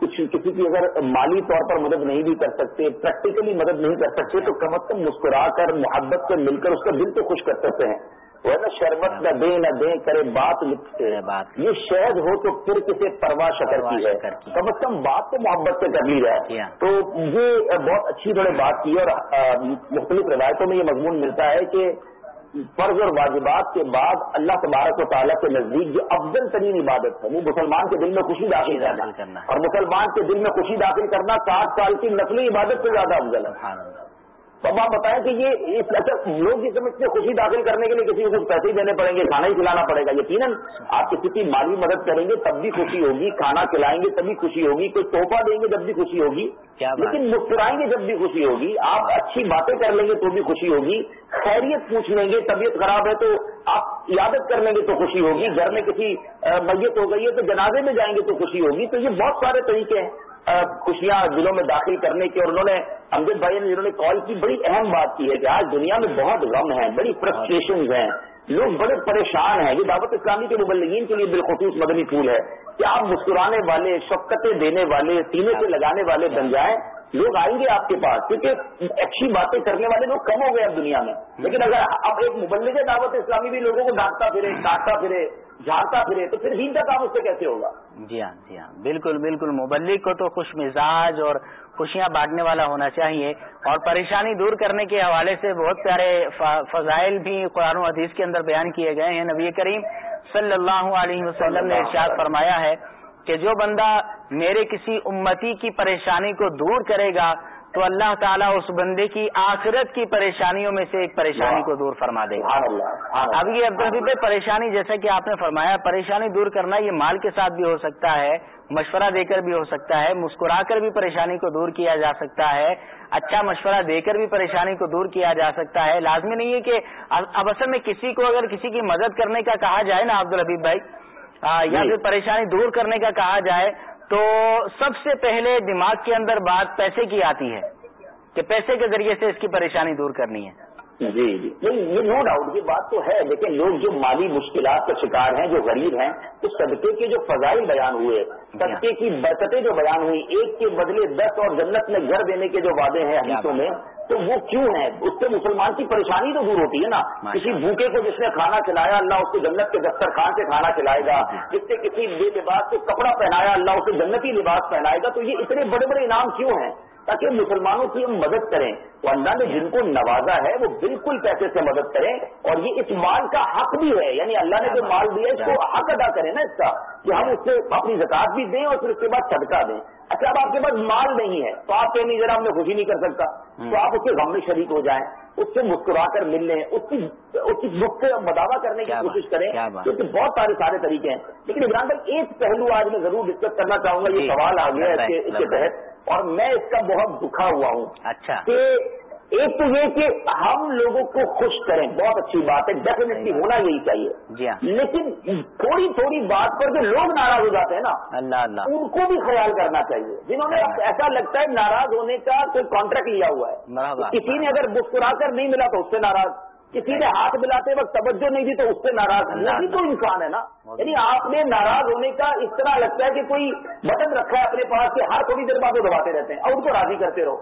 کچھ کسی کی اگر مالی طور پر مدد نہیں بھی کر سکتے پریکٹیکلی مدد نہیں کر سکتے تو کم از کم مسکرا کر محبت سے مل کر اس کا دل تو خوش کر سکتے ہیں۔ وہ نا شربت نہ دے نہ دے کرے بات لکھتے کرے بات۔ یہ شہد ہو تو پھر کسی پرواہ شکر کی ہے۔ کم از کم بات تو محبت سے کر لی۔ جائے تو یہ بہت اچھی انہوں نے بات کی اور مختلف روایتوں میں یہ مضمون ملتا ہے کہ فرض اور واجبات کے بعد اللہ تبارک و تعالیٰ کے نزدیک جو افضل ترین عبادت ہے وہ مسلمان کے دل میں خوشی داخل کرنا۔ اور مسلمان کے دل میں خوشی داخل کرنا ساٹھ سال کی نقلی عبادت سے زیادہ افضل ہے تو آپ بتائیں کہ یہ اچھا لوگ یہ سمجھتے ہیں خوشی داخل کرنے کے لیے کسی کو کچھ پیسے ہی دینے پڑیں گے کھانا ہی کھلانا پڑے گا یقیناً آپ کسی کی مالی مدد کریں گے تب بھی خوشی ہوگی کھانا کھلائیں گے تب بھی خوشی ہوگی کوئی تحفہ دیں گے جب بھی خوشی ہوگی لیکن مسکرائیں گے جب بھی خوشی ہوگی آپ اچھی باتیں کر لیں گے تو بھی خوشی ہوگی خیریت پوچھ لیں گے طبیعت خراب ہے تو آپ عیادت کر لیں گے تو خوشی ہوگی گھر میں کسی میت ہو گئی ہے تو جنازے میں جائیں گے تو خوشی ہوگی تو یہ بہت سارے طریقے ہیں۔ خوشیاں دلوں میں داخل کرنے کی، اور انہوں نے، امجد بھائی نے جنہوں نے کال کی، بڑی اہم بات کی ہے کہ آج دنیا میں بہت غم ہے بڑی فرسٹریشن ہیں۔ لوگ بڑے پریشان ہیں۔ یہ دعوت اسلامی کے مبلغین کے لیے بالخصوص مدنی پھول ہے کہ آپ مسکرانے والے، شفقتیں دینے والے سینے سے لگانے والے بن جائیں۔ لوگ آئیں گے آپ کے پاس کیونکہ اچھی باتیں کرنے والے لوگ کم ہو گئے اب دنیا میں۔ لیکن اگر اب ایک مبلغ دعوت اسلامی بھی لوگوں کو ڈانٹتا پھرے کاٹتا پھرے جھاڑتا پھرے تو پھر دین کا کام اس سے کیسے ہوگا؟ جی ہاں جی ہاں۔ بالکل بالکل۔ مبلغ کو تو خوش مزاج اور خوشیاں بانٹنے والا ہونا چاہیے۔ اور پریشانی دور کرنے کے حوالے سے بہت پیارے ف- فضائل بھی قرآن و حدیث کے اندر بیان کیے گئے ہیں۔ نبی کریم صلی اللہ علیہ وسلم نے ارشاد فرمایا ہے کہ جو بندہ میرے کسی امتی کی پریشانی کو دور کرے گا تو اللہ تعالیٰ اس بندے کی آخرت کی پریشانیوں میں سے ایک پریشانی کو دور فرما دے گا۔ اب یہ عبدالحبیب پریشانی جیسا کہ آپ نے فرمایا پریشانی دور کرنا یہ مال کے ساتھ بھی ہو سکتا ہے مشورہ دے کر بھی ہو سکتا ہے مسکرا کر بھی پریشانی کو دور کیا جا سکتا ہے اچھا مشورہ دے کر بھی پریشانی کو دور کیا جا سکتا ہے۔ لازمی نہیں ہے کہ اب اصل میں کسی کو اگر کسی کی مدد کرنے کا کہا جائے نا عبدالحبیب بھائی یا جی۔ پھر پریشانی دور کرنے کا کہا جائے تو سب سے پہلے دماغ کے اندر بات پیسے کی آتی ہے کہ پیسے کے ذریعے سے اس کی پریشانی دور کرنی ہے۔ جی جی۔ یہ نو ڈاؤٹ یہ بات تو ہے۔ لیکن لوگ جو مالی مشکلات کا شکار ہیں جو غریب ہیں تو صدقے کے جو فضائل بیان ہوئے صدقے کی برکتیں جو بیان ہوئی ایک کے بدلے دس اور جنت میں گھر دینے کے جو وعدے ہیں حدیثوں میں تو وہ کیوں ہیں اس سے مسلمان کی پریشانی تو دور ہوتی ہے نا۔ کسی بھوکے کو جس نے کھانا کھلایا اللہ اس کو جنت کے دسترخوان سے کھانا کھلائے گا۔ جس نے کسی بے لباس کو کپڑا پہنایا اللہ اسے جنتی لباس پہنائے گا۔ تو یہ اتنے بڑے بڑے انعام کیوں ہیں؟ تاکہ مسلمانوں کی ہم مدد کریں۔ تو اللہ نے جن کو نوازا ہے وہ بالکل پیسے سے مدد کریں۔ اور یہ اس مال کا حق بھی ہے۔ یعنی اللہ نے جو مال دیا اس کو حق ادا کریں نا اس کا۔ کہ ہم اس سے اپنی زکات بھی دیں اور پھر اس کے بعد صدقہ دیں۔ اچھا اب آپ کے پاس مال نہیں ہے تو آپ کہیں ذرا ہم نے خوشی نہیں کر سکتا تو آپ اس کے غم میں شریک ہو جائیں اس سے مسکرا کر مل لیں اس کی اس کی دکھ سے مداوع کرنے کی کوشش کریں۔ کیونکہ بہت سارے سارے طریقے ہیں لیکن عمران بھائی ایک پہلو آج میں ضرور ڈسکس کرنا چاہوں گا جی، یہ سوال آ گیا ہے اس کے-۔ تحت اور میں اس کا بہت دکھا ہوا ہوں اچھا کہ ایک تو یہ کہ ہم لوگوں کو خوش کریں بہت اچھی بات ہے ڈیفینیٹلی ہونا یہی چاہیے۔ جی ہاں۔ لیکن تھوڑی تھوڑی بات پر جو لوگ ناراض ہو جاتے ہیں نا اللہ اللہ۔ ان کو بھی خیال کرنا چاہیے۔ جنہوں نے ایسا لگتا ہے ناراض ہونے کا کوئی کانٹریکٹ لیا ہوا ہے۔ کسی نے اگر مسکرا کر نہیں ملا تو اس سے ناراض۔ کسی نے ہاتھ ملاتے وقت توجہ نہیں دی تو اس سے ناراض بھی تو انسان ہے نا۔ یعنی آپ نے ناراض ہونے کا اس طرح لگتا ہے کہ کوئی بٹن رکھا ہے اپنے پاس کہ ہر تھوڑی دیر بعد وہ دباتے رہتے ہیں۔ اور ان کو راضی کرتے رہو۔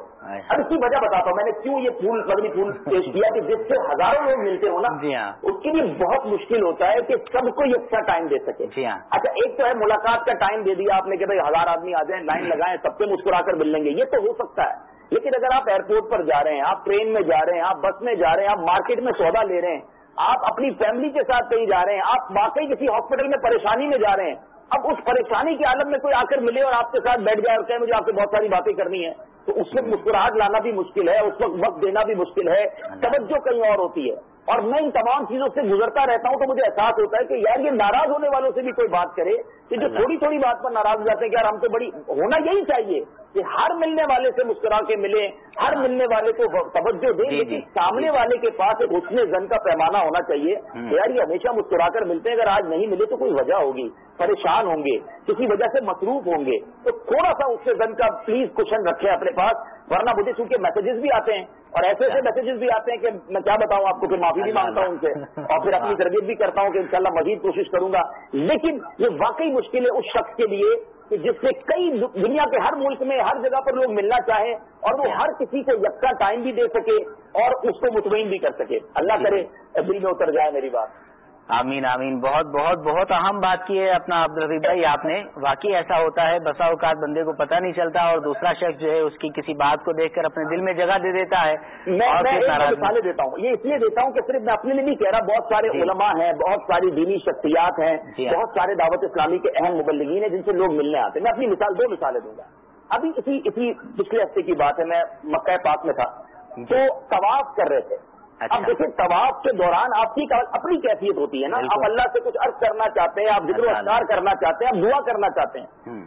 اب اس کی وجہ بتاتا ہوں۔ میں نے کیوں یہ پھول مدنی پھول پیش کیا کہ جس سے ہزاروں لوگ ملتے ہو نا جی ہاں۔ اس کے لیے بہت مشکل ہوتا ہے کہ سب کو یہ اچھا ٹائم دے سکے۔ جی ہاں۔ اچھا ایک تو ہے ملاقات کا ٹائم دے دیا آپ نے کہ بھائی ہزار آدمی آ جائیں لائن لگائیں سب سے مسکرا کر مل لیں گے۔ یہ تو ہو سکتا ہے۔ لیکن اگر آپ ایئرپورٹ پر جا رہے ہیں، آپ ٹرین میں جا رہے ہیں، آپ بس میں جا رہے ہیں، آپ مارکیٹ میں سودا لے رہے ہیں، آپ اپنی فیملی کے ساتھ کہیں جا رہے ہیں، آپ واقعی کسی ہاسپٹل میں پریشانی میں جا رہے ہیں، اب اس پریشانی کے عالم میں کوئی آ کر ملے اور آپ کے ساتھ بیٹھ جائے اور کہیں مجھے آپ سے بہت ساری باتیں کرنی ہے تو اس وقت مسکراہٹ لانا بھی مشکل ہے، اس وقت وقت دینا بھی مشکل ہے، توجہ کہیں اور ہوتی ہے۔ اور میں ان تمام چیزوں سے گزرتا رہتا ہوں تو مجھے احساس ہوتا ہے کہ یار یہ ناراض ہونے والوں سے بھی کوئی بات کرے کہ جو تھوڑی تھوڑی بات پر ناراض ہو جاتے ہیں کہ یار ہم تو بڑی ہونا یہی چاہیے کہ ہر ملنے والے سے مسکرا کے ملے ہر ملنے والے کو توجہ دیں جی، لیکن جی، سامنے والے کے پاس ایک حسن زن کا پیمانہ ہونا چاہیے کہ یار یہ ہمیشہ مسکرا کر ملتے ہیں اگر آج نہیں ملے تو کوئی وجہ ہوگی۔ پریشان ہوں گے، کسی وجہ سے مصروف ہوں گے۔ تو تھوڑا سا اس سے زن کا پلیز کوشچن رکھے اپنے پاس، ورنہ مجھے چونکہ میسیجز بھی آتے ہیں، اور ایسے ایسے میسیجز بھی آتے ہیں کہ میں کیا بتاؤں آپ کو، پھر معافی بھی مانگتا ہوں ان سے، اور پھر اپنی تربیت بھی کرتا ہوں کہ انشاءاللہ مزید کوشش کروں گا۔ لیکن یہ واقعی مشکل ہے اس شخص کے لیے کہ جس سے کئی دنیا کے ہر ملک میں، ہر جگہ پر لوگ ملنا چاہیں اور وہ ہر کسی کو یکا ٹائم بھی دے سکے، اور اس کو مطمئن بھی کر سکے۔ اللہ کرے، دل میں اتر جائے میری بات۔ آمین آمین بہت بہت بہت اہم بات کی ہے اپنا عبد الرفیق بھائی آپ نے واقعی ایسا ہوتا ہے بسا اوقات بندے کو پتہ نہیں چلتا اور دوسرا شخص جو ہے اس کی کسی بات کو دیکھ کر اپنے دل میں جگہ دے دیتا ہے میں مثالیں دیتا ہوں یہ اس لیے دیتا ہوں کہ صرف میں اپنے لیے نہیں کہہ رہا بہت سارے جی۔ علماء ہیں بہت ساری دینی شخصیات ہیں جی۔ بہت سارے دعوت اسلامی کے اہم مبلغین ہیں جن سے لوگ ملنے آتے ہیں میں اپنی مثال دو مثالیں دوں گا ابھی اسی اسی پچھلے ہفتے کی بات ہے میں مکہ پاک میں تھا جی۔ تو طواف کر رہے تھے۔ اب دیکھیں طواف کے دوران آپ کی اپنی کیفیت ہوتی ہے نا۔ آپ اللہ سے کچھ عرض کرنا چاہتے ہیں آپ ذکر و اذکار کرنا چاہتے ہیں آپ دعا کرنا چاہتے ہیں۔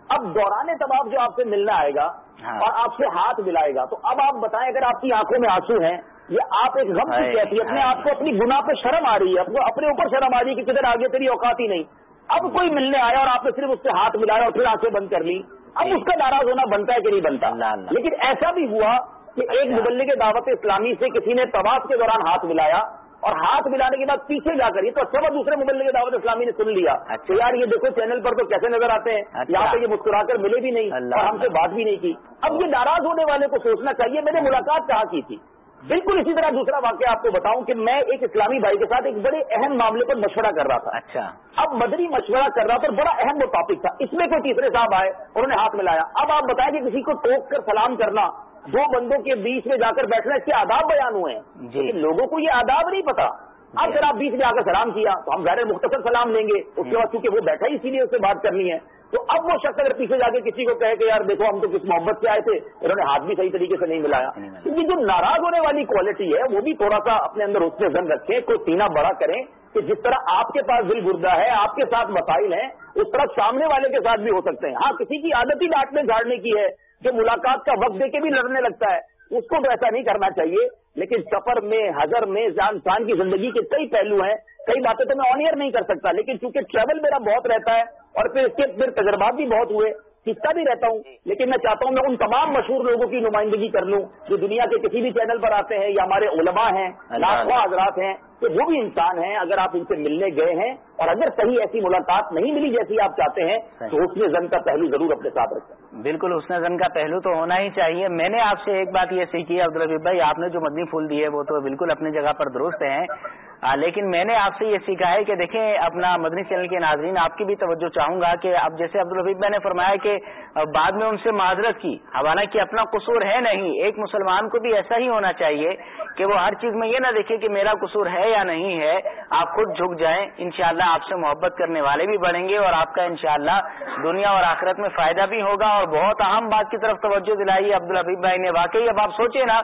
اب دوران طواف جو آپ سے ملنا آئے گا ہاں۔ اور آپ سے ہاتھ ملائے گا تو اب آپ بتائیں اگر آپ کی آنکھوں میں آنسو ہیں یہ آپ ایک غم کی کیفیت میں۔ آپ کو اپنی گناہ پہ شرم آ رہی ہے آپ کو اپنے اوپر شرم آ رہی ہے کہ کدھر آگے تیری اوقات ہی نہیں اب کوئی ملنے آیا اور آپ نے صرف اس سے ہاتھ ملایا اور پھر آنکھیں بند کر لی اب جی۔ اس کا ناراض ہونا بنتا ہے کہ نہیں بنتا۔ لیکن ایسا بھی ہوا کہ ایک اچھا۔ مبلغ دعوت اسلامی سے کسی نے طواف کے دوران ہاتھ ملایا اور ہاتھ ملانے کے بعد پیچھے جا کر یہ تو اچھا دوسرے مبلغ دعوت اسلامی نے سن لیا اچھا۔ کہ یار یہ دیکھو چینل پر تو کیسے نظر آتے ہیں اچھا۔ یہاں پہ یہ مسکرا کر ملے بھی نہیں اور ہم سے۔ بات بھی نہیں کی اب یہ ناراض ہونے والے کو سوچنا چاہیے میں نے ملاقات کہاں کی تھی بالکل اسی طرح دوسرا واقعہ آپ کو بتاؤں کہ میں ایک اسلامی بھائی کے ساتھ ایک بڑے اہم معاملے پر مشورہ کر رہا تھا اچھا اب مدنی مشورہ کر رہا تھا بڑا اہم وہ ٹاپک تھا اس میں کوئی تیسرے صاحب آئے انہوں نے ہاتھ ملایا اب آپ بتائیں کہ کسی کو ٹوک کر سلام کرنا دو بندوں کے بیچ میں جا کر بیٹھنا اس کے آداب بیان ہوئے ہیں۔ جی۔ لیکن لوگوں کو یہ آداب نہیں پتا۔ اب جی۔ اگر آپ بیچ میں آ کر سلام کیا تو ہم غیر مختصر سلام لیں گے۔ اس کے بعد چونکہ وہ بیٹھا ہی اسی لیے اس سے بات کرنی ہے۔ تو اب وہ شخص اگر پیچھے جا کے کسی کو کہے کہ یار دیکھو ہم تو کس محبت سے آئے تھے انہوں نے ہاتھ بھی صحیح طریقے سے نہیں ملایا۔ تو یہ جو ناراض ہونے والی کوالٹی ہے وہ بھی تھوڑا سا اپنے اندر اس میں زن رکھیں کوئی سینہ بڑا کریں کہ جس طرح آپ کے پاس دل گردہ ہے آپ کے ساتھ مسائل ہیں اس طرح سامنے والے کے ساتھ بھی ہو سکتے ہیں۔ ہاں کسی کی عادت ہی ڈانٹنے جھاڑنے کی ہے۔ جو ملاقات کا وقت دے کے بھی لڑنے لگتا ہے اس کو تو ایسا نہیں کرنا چاہیے۔ لیکن سفر میں حضر میں انسان کی زندگی کے کئی پہلو ہیں۔ کئی باتیں تو میں آن ایئر نہیں کر سکتا لیکن چونکہ ٹریول میرا بہت رہتا ہے اور پھر اس کے پھر تجربات بھی بہت ہوئے سیکھتا بھی رہتا ہوں لیکن میں چاہتا ہوں میں ان تمام مشہور لوگوں کی نمائندگی کر لوں جو دنیا کے کسی بھی چینل پر آتے ہیں یا ہمارے علماء ہیں لاکھوں حضرات ہیں۔ کہ وہ بھی انسان ہیں اگر آپ ان سے ملنے گئے ہیں اور اگر صحیح ایسی ملاقات نہیں ملی جیسی آپ چاہتے ہیں تو اس میں زن کا پہلو ضرور اپنے ساتھ رکھیں بالکل حسن زن کا پہلو تو ہونا ہی چاہیے۔ میں نے آپ سے ایک بات یہ سیکھی ہے عبدالرفیق بھائی آپ نے جو مدنی پھول دی ہے وہ تو بالکل اپنی جگہ پر درست ہیں۔ لیکن میں نے آپ سے یہ سیکھا ہے کہ دیکھیں اپنا مدنی چینل کے ناظرین آپ کی بھی توجہ چاہوں گا کہ اب جیسے عبدالرفیق بھائی نے فرمایا کہ بعد میں ان سے معذرت کی۔ حالانکہ اپنا قصور ہے نہیں ایک مسلمان کو بھی ایسا ہی ہونا چاہیے کہ وہ ہر چیز میں یہ نہ دیکھے کہ میرا قصور ہے یا نہیں ہے، آپ خود جھک جائیں، انشاءاللہ آپ سے محبت کرنے والے بھی بڑھیں گے اور آپ کا انشاءاللہ دنیا اور آخرت میں فائدہ بھی ہوگا اور بہت اہم بات کی طرف توجہ دلائی عبدالحبیب بھائی نے۔ واقعی اب آپ سوچے نا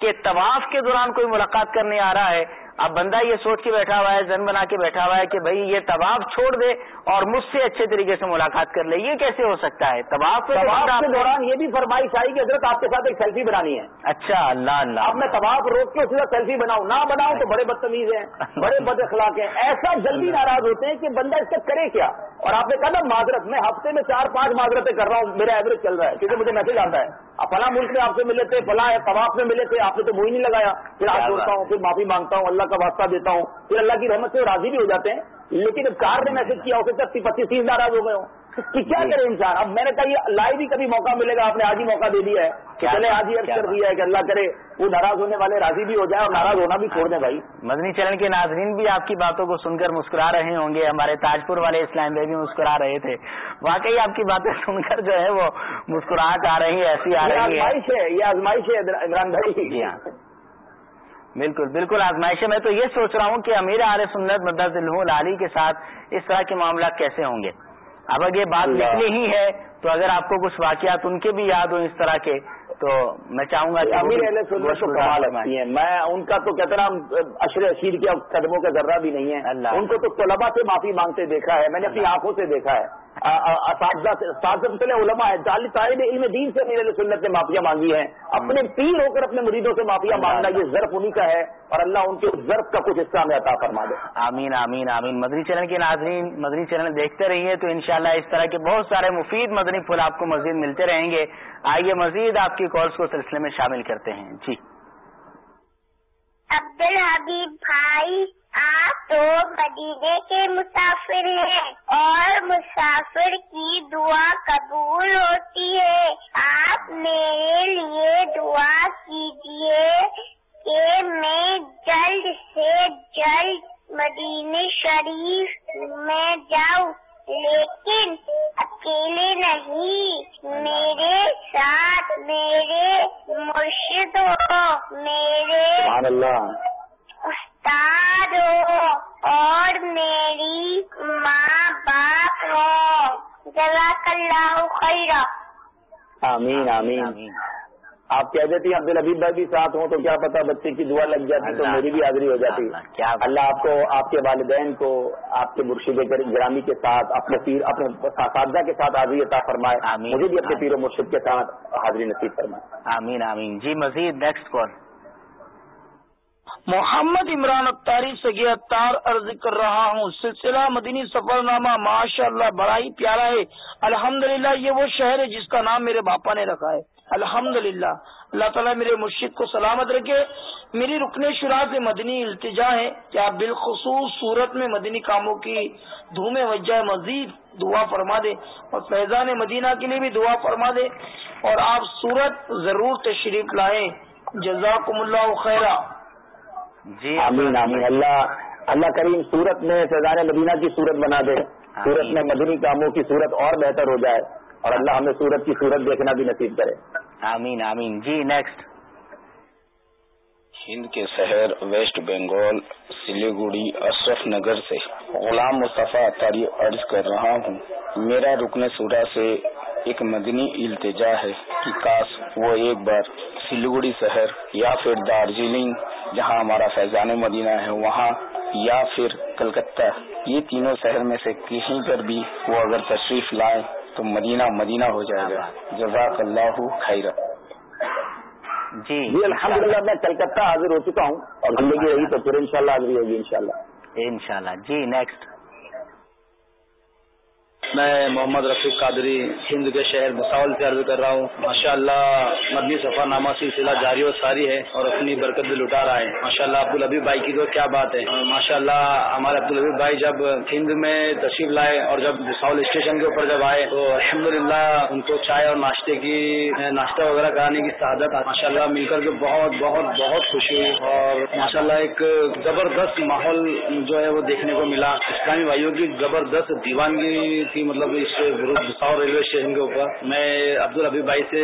کہ طواف کے دوران کوئی ملاقات کرنے آ رہا ہے اب بندہ یہ سوچ کے بیٹھا ہوا ہے زن بنا کے بیٹھا ہوا ہے کہ بھائی یہ طواف چھوڑ دے اور مجھ سے اچھے طریقے سے ملاقات کر لے یہ کیسے ہو سکتا ہے؟ بندہ کے دوران یہ بھی فرمائش آئی کہ حضرت آپ کے ساتھ ایک سیلفی بنانی ہے۔ اچھا اللہ اللہ۔ اب میں طواف روک کے سیدھا سیلفی بناؤں۔ نہ بناؤں تو بڑے بدتمیز ہیں بڑے بد اخلاق ہیں۔ ایسا جلدی ناراض ہوتے ہیں کہ بندہ اس سے کرے کیا؟ اور آپ نے کہا نا معذرت میں ہفتے میں چار پانچ معذرتیں کر رہا ہوں میرا ایوریج چل رہا ہے کیونکہ مجھے میسج آتا ہے۔ فلاں ملک میں آپ سے ملے تھے فلاں طواف میں ملے تھے آپ نے تو منہ ہی نہیں لگایا۔ پھر آپ بات۔ ہوں پھر معافی مانگتا ہوں اللہ کا واسطہ دیتا ہوں پھر اللہ کی رحمت سے راضی بھی ہو جاتے ہیں۔ لیکن اب کار نے میسج کیا اسے تک پچیس تیس ناراض ہو گئے ہوں۔ کہ کیا جی۔ کرے انسان؟ اب میں نے کہا یہ لائیو ہی کبھی موقع ملے گا آپ نے آج ہی موقع دے دیا ہے۔ چلے آج ہی عرض کر۔ دیا ہے کہ اللہ کرے وہ ناراض ہونے والے راضی بھی ہو جائے اور ناراض ہونا بھی چھوڑ دیں بھائی۔ مدنی چینل کے ناظرین بھی آپ کی باتوں کو سن کر مسکرا رہے ہوں گے۔ ہمارے تاجپور والے اسلام بھائی بھی مسکرا رہے تھے۔ واقعی آپ کی باتیں سن کر جو ہے وہ مسکراہٹ آ رہی ہے ایسی آ رہی ہے۔ آزمائش ہے یہ آزمائش ہے عمران بھائی۔ جی ہاں۔ بالکل بالکل آزمائش میں تو یہ سوچ رہا ہوں کہ امیر عال سنت مدد علی کے ساتھ اس طرح کے معاملات کیسے ہوں گے اب اگر یہ بات۔ نکلی ہی ہے تو اگر آپ کو کچھ واقعات ان کے بھی یاد ہوں اس طرح کے تو میں چاہوں گا کہ میں ان کا تو کہتے نا اشر اشیر کے قدموں کا ذرہ بھی نہیں ہے اللہ۔ ان کو تو طلبا سے معافی مانگتے دیکھا ہے میں نے اپنی۔ آنکھوں سے دیکھا ہے۔ اساتذہ علماء ہے طالب طالب علم دین سے اہل سنت نے معافیاں مانگی ہیں۔ اپنے پیر ہو کر اپنے مریدوں سے معافیاں مانگنا۔ یہ ظرف انہیں کا ہے اور اللہ ان کے ظرف کا کچھ حصہ ہمیں عطا فرما دے۔ آمین آمین آمین۔ مدری چینل کے ناظرین مدری چینل دیکھتے رہیے تو انشاءاللہ اس طرح کے بہت سارے مفید مدنی پھول آپ کو مزید ملتے رہیں گے۔ آئیے مزید آپ کی کالس کو سلسلے میں شامل کرتے ہیں۔ جی۔ عبد الحبیب بھائی، آپ تو مدینے کے مسافر ہیں اور مسافر کی دعا قبول ہوتی ہے۔ آپ میرے لیے دعا کیجیے کہ میں جلد سے جلد مدینہ شریف میں جاؤں۔ لیکن اکیلے نہیں میرے ساتھ میرے مرشد ہو میرے سبحان اللہ۔ استاد ہو اور میری ماں باپ ہو۔ جزاک اللہ خیرہ آمین آمین۔ آپ کہہ دیتی عبد الحبیب بھائی بھی ساتھ ہوں تو کیا پتا بچے کی دعا لگ جاتی تو میری بھی حاضری ہو جاتی۔ اللہ آپ کو آپ کے والدین کو آپ کے مرشد گرامی کے ساتھ اپنے پیر اپنے اساتذہ کے ساتھ حاضری عطا فرمائے۔ آمین۔ مجھے بھی اپنے۔ پیر و مرشد کے ساتھ حاضری نصیب فرمائے۔ آمین آمین۔ جی مزید نیکسٹ کال محمد عمران اختاری سگی اتار عرض کر رہا ہوں سلسلہ مدنی سفر نامہ ماشاء اللہ بڑا ہی پیارا ہے۔ الحمدللہ یہ وہ شہر ہے جس کا نام میرے باپا نے رکھا ہے۔ الحمدللہ۔ اللہ تعالیٰ میرے مرشد کو سلامت رکھے۔ میری رکن شرا سے مدنی التجا ہے کہ آپ بالخصوص صورت میں مدنی کاموں کی دھومے وجہ مزید دعا فرما دے اور فیضان مدینہ کے لیے بھی دعا فرما دے اور آپ صورت ضرور تشریف لائیں۔ جزاکم اللہ خیرہ جی آمین آمین۔ اللہ اللہ کریم سورت میں فیضان مدینہ کی صورت بنا دے۔ سورت میں مدنی کاموں کی صورت اور بہتر ہو جائے۔ اور اللہ ہمیں سورت کی صورت دیکھنا بھی نصیب کرے۔ آمین آمین۔ جی نیکسٹ ہند کے شہر ویسٹ بنگال سلیگوڑی اشرف نگر سے غلام مصطفیٰ اطاری عرض کر رہا ہوں۔ میرا رکن سورا سے ایک مدنی التجا ہے کہ کاش وہ ایک بار سلیگوڑی شہر یا پھر دارجلنگ جہاں ہمارا فیضان مدینہ ہے وہاں یا پھر کلکتہ۔ یہ تینوں شہر میں سے کہیں پر بھی وہ اگر تشریف لائیں تو مدینہ مدینہ ہو جائے گا. جزاک اللہ خیر جی. جی الحمدللہ میں کلکتہ حاضر ہو چکا ہوں اور زندگی رہی تو پھر انشاءاللہ حاضری ہوگی انشاءاللہ. انشاءاللہ. جی نیکسٹ میں محمد رفیق قادری ہند کے شہر بساول سے عرض کر رہا ہوں۔ ماشاء اللہ مدنی سفر نامہ سلسلہ جاری و ساری ہے اور اپنی برکت بھی لٹا رہا ہے۔ ماشاء اللہ عبد الحبیب بھائی کی تو کیا بات ہے۔ ماشاء اللہ ہمارے عبد بھائی جب ہند میں تشریف لائے اور جب بساول اسٹیشن کے اوپر جب آئے، تو الحمد ان کو چائے اور ناشتے کی، ناشتہ وغیرہ کرانے کی سعادت ماشاء اللہ مل کر کے بہت بہت بہت خوشی ہوئی اور ماشاء اللہ ایک زبردست ماحول جو ہے وہ دیکھنے کو ملا۔ اسلامی بھائیوں کی زبردست دیوانگی تھی مطلب اس بساؤ ریلوے اسٹیشن کے اوپر میں عبد الحبیب بھائی سے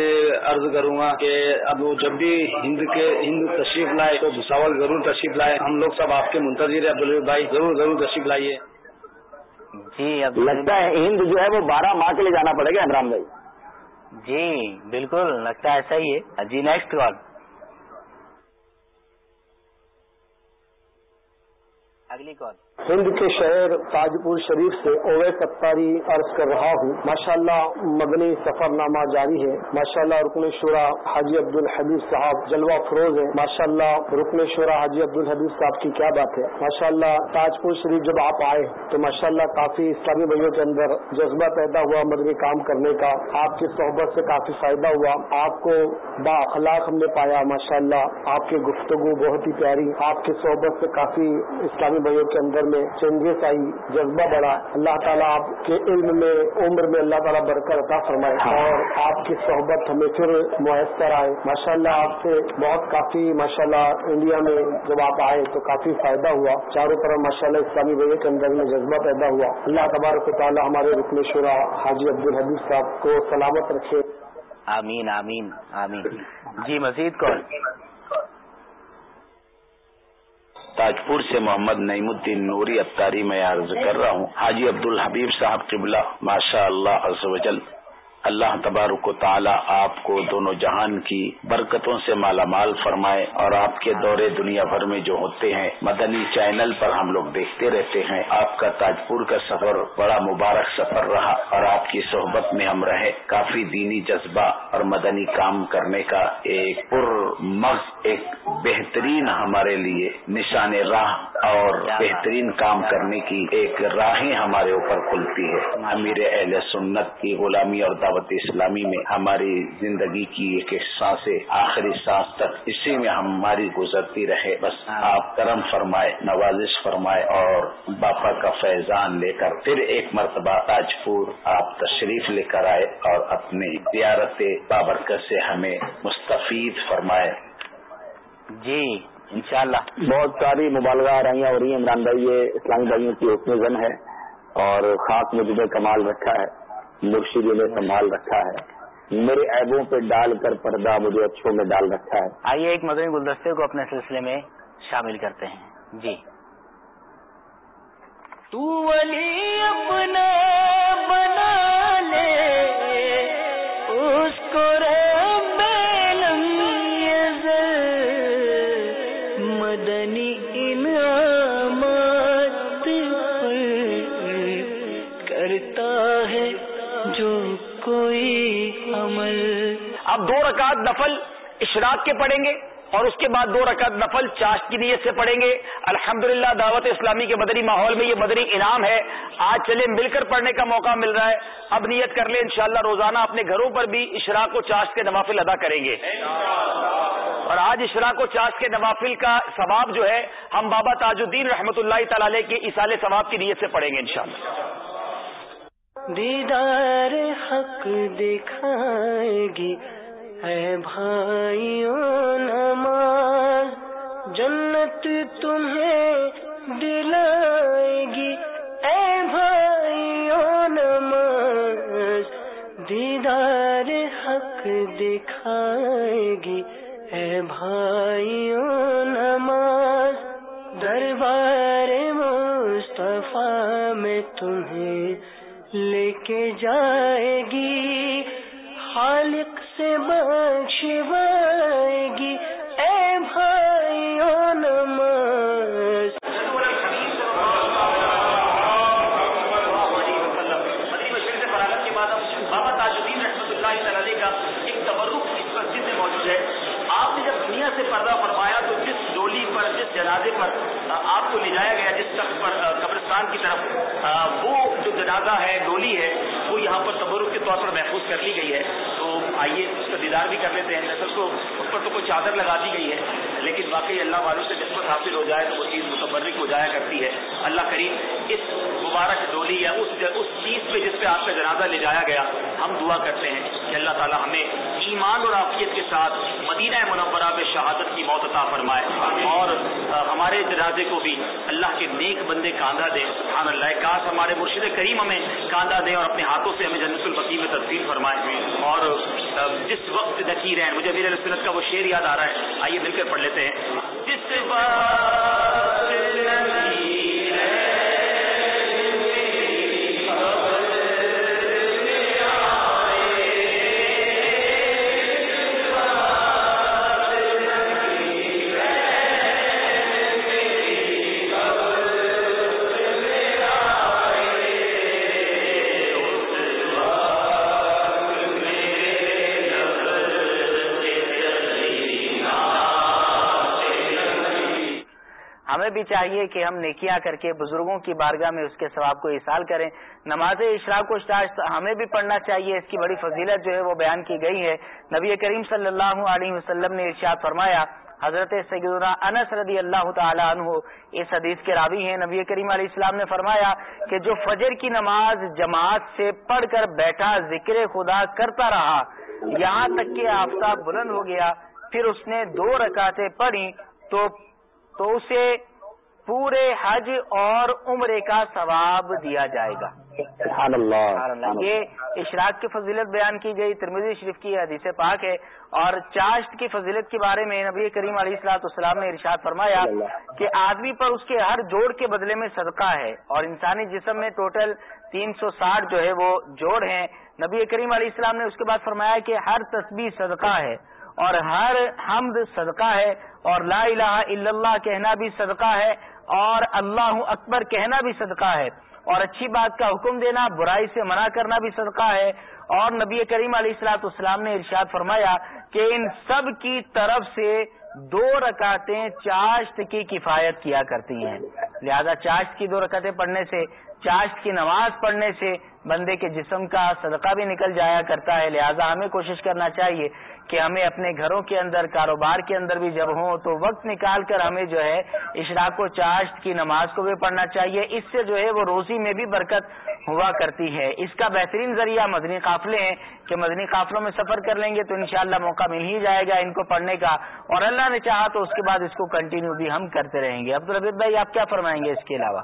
عرض کروں گا کہ اب وہ جب بھی ہند کے ہند تشریف لائے تو بساول ضرور تشریف لائے۔ ہم لوگ سب آپ کے منتظر ہیں۔ عبد الحبیب بھائی ضرور ضرور تشریف لائیے۔ جی اب لگتا ہے ہند جو ہے وہ بارہ ماہ کے لیے جانا پڑے گا عمران بھائی۔ جی بالکل لگتا ہے ایسا ہی ہے۔ جی نیکسٹ کال اگلی کال ہند کے شہر تاج پور شریف سے اویس ستاری عرض کر رہا ہوں۔ ماشاءاللہ مدنی سفر نامہ جاری ہے۔ ماشاءاللہ رکن شورا حاجی عبد الحبیب صاحب جلوہ فروز ہے ماشاءاللہ رکن شورا حاجی عبد الحبیب صاحب کی کیا بات ہے۔ ماشاءاللہ تاج پور شریف جب آپ آئے تو ماشاءاللہ کافی اسلامی بھائیوں کے اندر جذبہ پیدا ہوا مدنی کام کرنے کا۔ آپ کی صحبت سے کافی فائدہ ہوا۔ آپ کو با اخلاق ہم نے پایا۔ ماشاءاللہ آپ کی گفتگو بہت ہی پیاری۔ آپ کی صحبت سے کافی اسلامی بھائیوں کے اندر میں چینجز آئی جذبہ بڑھا اللہ تعالیٰ آپ کے علم میں عمر میں اللہ تعالیٰ برکت عطا فرمائے۔ اور آپ کی صحبت ہمیں پھر میسر آئے۔ ماشاء اللہ آپ سے بہت کافی ماشاء اللہ انڈیا میں جب آپ آئے تو کافی فائدہ ہوا۔ چاروں طرف ماشاء اللہ اسلامی بھائی کے اندر میں جذبہ پیدا ہوا۔ اللہ تبارک و تعالیٰ ہمارے رکن شورا حاجی عبد الحبیب صاحب کو سلامت رکھے۔ آمین آمین آمین۔ جی مزید تاجپور سے محمد نعیم الدین نوری ابتاری میں عرض کر رہا ہوں. حاجی عبد الحبیب صاحب قبلہ ماشاء اللہ عز و جل. اللہ تبارک و تعالی آپ کو دونوں جہان کی برکتوں سے مالا مال فرمائے اور آپ کے دورے دنیا بھر میں جو ہوتے ہیں مدنی چینل پر ہم لوگ دیکھتے رہتے ہیں۔ آپ کا تاجپور کا سفر بڑا مبارک سفر رہا اور آپ کی صحبت میں ہم رہے۔ کافی دینی جذبہ اور مدنی کام کرنے کا ایک پر مغز ایک بہترین ہمارے لیے نشان راہ اور بہترین کام کرنے کی ایک راہیں ہمارے اوپر کھلتی ہے۔ امیر اہل سنت کی غلامی اور دعوت اسلامی میں ہماری زندگی کی ایک ایک سانسیں آخری سانس تک اسی میں ہماری گزرتی رہے۔ بس آپ کرم فرمائے نوازش فرمائے اور باپا کا فیضان لے کر پھر ایک مرتبہ تاج پور آپ تشریف لے کر آئے اور اپنی زیارت بابرکت سے ہمیں مستفید فرمائے۔ جی انشاءاللہ۔ بہت ساری مبالغہ آرائیاں ہو رہی ہیں عمران بھائی یہ اسلامی بھائیوں کی حسن زن ہے اور خاص مجھ نے کمال رکھا ہے۔ مرشد نے سنبھال رکھا ہے۔ میرے عیبوں پہ ڈال کر پردہ مجھے اچھوں میں ڈال رکھا ہے۔ آئیے ایک مدنی گلدستے کو اپنے سلسلے میں شامل کرتے ہیں۔ جی۔ تو ولی اپنا بنا اب دو رکعت نفل اشراق کے پڑھیں گے اور اس کے بعد دو رکعت نفل چاشت کی نیت سے پڑھیں گے۔ الحمدللہ دعوت اسلامی کے مدری ماحول میں یہ مدری انعام ہے۔ آج چلے مل کر پڑھنے کا موقع مل رہا ہے۔ اب نیت کر لیں، انشاءاللہ روزانہ اپنے گھروں پر بھی اشراق و چاشت کے نوافل ادا کریں گے۔ اور آج اشراق و چاشت کے نوافل کا ثواب جو ہے، ہم بابا تاج الدین رحمۃ اللہ تعالی کے اصال ثواب کی نیت سے پڑھیں گے انشاءاللہ۔ دیدار حق دکھائے گی۔ اے بھائیوں نماز، جنت تمہیں دلائے گی۔ اے بھائیوں نماز، دیدار حق دکھائے گی۔ اے بھائیوں نماز، دربار مصطفیٰ میں تمہیں لے کے جائے گی، خالق سے بخشوائے گی۔ اے بھائیوں نماز۔ بابا تاج الدین رحمۃ اللہ تعالی کا ایک تبرک اس مسجد میں موجود ہے آپ نے جب دنیا سے پردہ فرمایا تو جس ڈولی پر، جس جنازے پر آپ کو لے جایا گیا، جس تخت پر قبرستان کی طرف وہ جنازہ ہے، ڈولی ہے، وہ یہاں پر تبرک کے طور پر محفوظ کر لی گئی ہے۔ تو آئیے اس کا دیدار بھی کر لیتے ہیں۔ دراصل کو اس پر تو کوئی چادر لگا دی گئی ہے، لیکن واقعی اللہ والوں سے نسبت حاصل ہو جائے تو وہ چیز متبرک ہو جایا کرتی ہے۔ اللہ کریم اس مبارک ڈولی یا اس اس چیز پہ جس پہ آپ کا جنازہ لے جایا گیا، ہم دعا کرتے ہیں کہ اللہ تعالیٰ ہمیں ایمان اور عافیت کے ساتھ مدینہ منورہ میں شہادت کی موت عطا فرمائے اور ہمارے جنازے کو بھی اللہ کے نیک بندے کاندھا دیں۔ سبحان اللہ کاش ہمارے مرشد کریم ہمیں کاندھا دیں اور اپنے ہاتھوں سے ہمیں جنت البقی میں تبدیل فرمائے۔ اور جس وقت نکیر ہیں مجھے امیر السنت کا وہ شعر یاد آ رہا ہے۔ آئیے مل کر پڑھ لیتے ہیں۔ جس ہمیں بھی چاہیے کہ ہم نیکیاں کر کے بزرگوں کی بارگاہ میں اس کے ثواب کو احسال کریں۔ نماز اشراق و اشتاش ہمیں بھی پڑھنا چاہیے۔ اس کی بڑی فضیلت جو ہے وہ بیان کی گئی ہے۔ نبی کریم صلی اللہ علیہ وسلم نے ارشاد فرمایا، حضرت سیدنا انس رضی اللہ تعالیٰ عنہ اس حدیث کے راوی ہیں۔ نبی کریم علیہ السلام نے فرمایا کہ جو فجر کی نماز جماعت سے پڑھ کر بیٹھا ذکر خدا کرتا رہا، یہاں تک کہ آفتاب بلند ہو گیا، پھر اس نے دو رکعتیں پڑھی تو تو اسے پورے حج اور عمرے کا ثواب دیا جائے گا۔ سبحان اللہ۔ یہ اشراق کی فضیلت بیان کی گئی ترمیزی شریف کی حدیث پاک ہے۔ اور چاشت کی فضیلت کے بارے میں نبی کریم علیہ السلاط اسلام نے ارشاد فرمایا کہ آدمی پر اس کے ہر جوڑ کے بدلے میں صدقہ ہے اور انسانی جسم میں ٹوٹل تین سو ساٹھ جو ہے وہ جوڑ ہیں۔ نبی کریم علیہ السلام نے اس کے بعد فرمایا کہ ہر تسبیح صدقہ ہے اور ہر حمد صدقہ ہے اور لا الہ الا اللہ کہنا بھی صدقہ ہے۔ اور اللہ اکبر کہنا بھی صدقہ ہے اور اچھی بات کا حکم دینا، برائی سے منع کرنا بھی صدقہ ہے۔ اور نبی کریم علیہ السلاط اسلام نے ارشاد فرمایا کہ ان سب کی طرف سے دو رکعتیں چاشت کی کفایت کیا کرتی ہیں۔ لہذا چاشت کی دو رکعتیں پڑھنے سے، چاشت کی نماز پڑھنے سے بندے کے جسم کا صدقہ بھی نکل جایا کرتا ہے۔ لہٰذا ہمیں کوشش کرنا چاہیے کہ ہمیں اپنے گھروں کے اندر کاروبار کے اندر بھی جب ہوں تو وقت نکال کر ہمیں جو ہے اشراق و چاشت کی نماز کو بھی پڑھنا چاہیے۔ اس سے جو ہے وہ روزی میں بھی برکت ہوا کرتی ہے۔ اس کا بہترین ذریعہ مدنی قافلے ہیں کہ مدنی قافلوں میں سفر کر لیں گے تو انشاءاللہ موقع مل ہی جائے گا ان کو پڑھنے کا۔ اور اللہ نے چاہا تو اس کے بعد اس کو کنٹینیو بھی ہم کرتے رہیں گے۔ عبدالربید بھائی آپ کیا فرمائیں گے اس کے علاوہ؟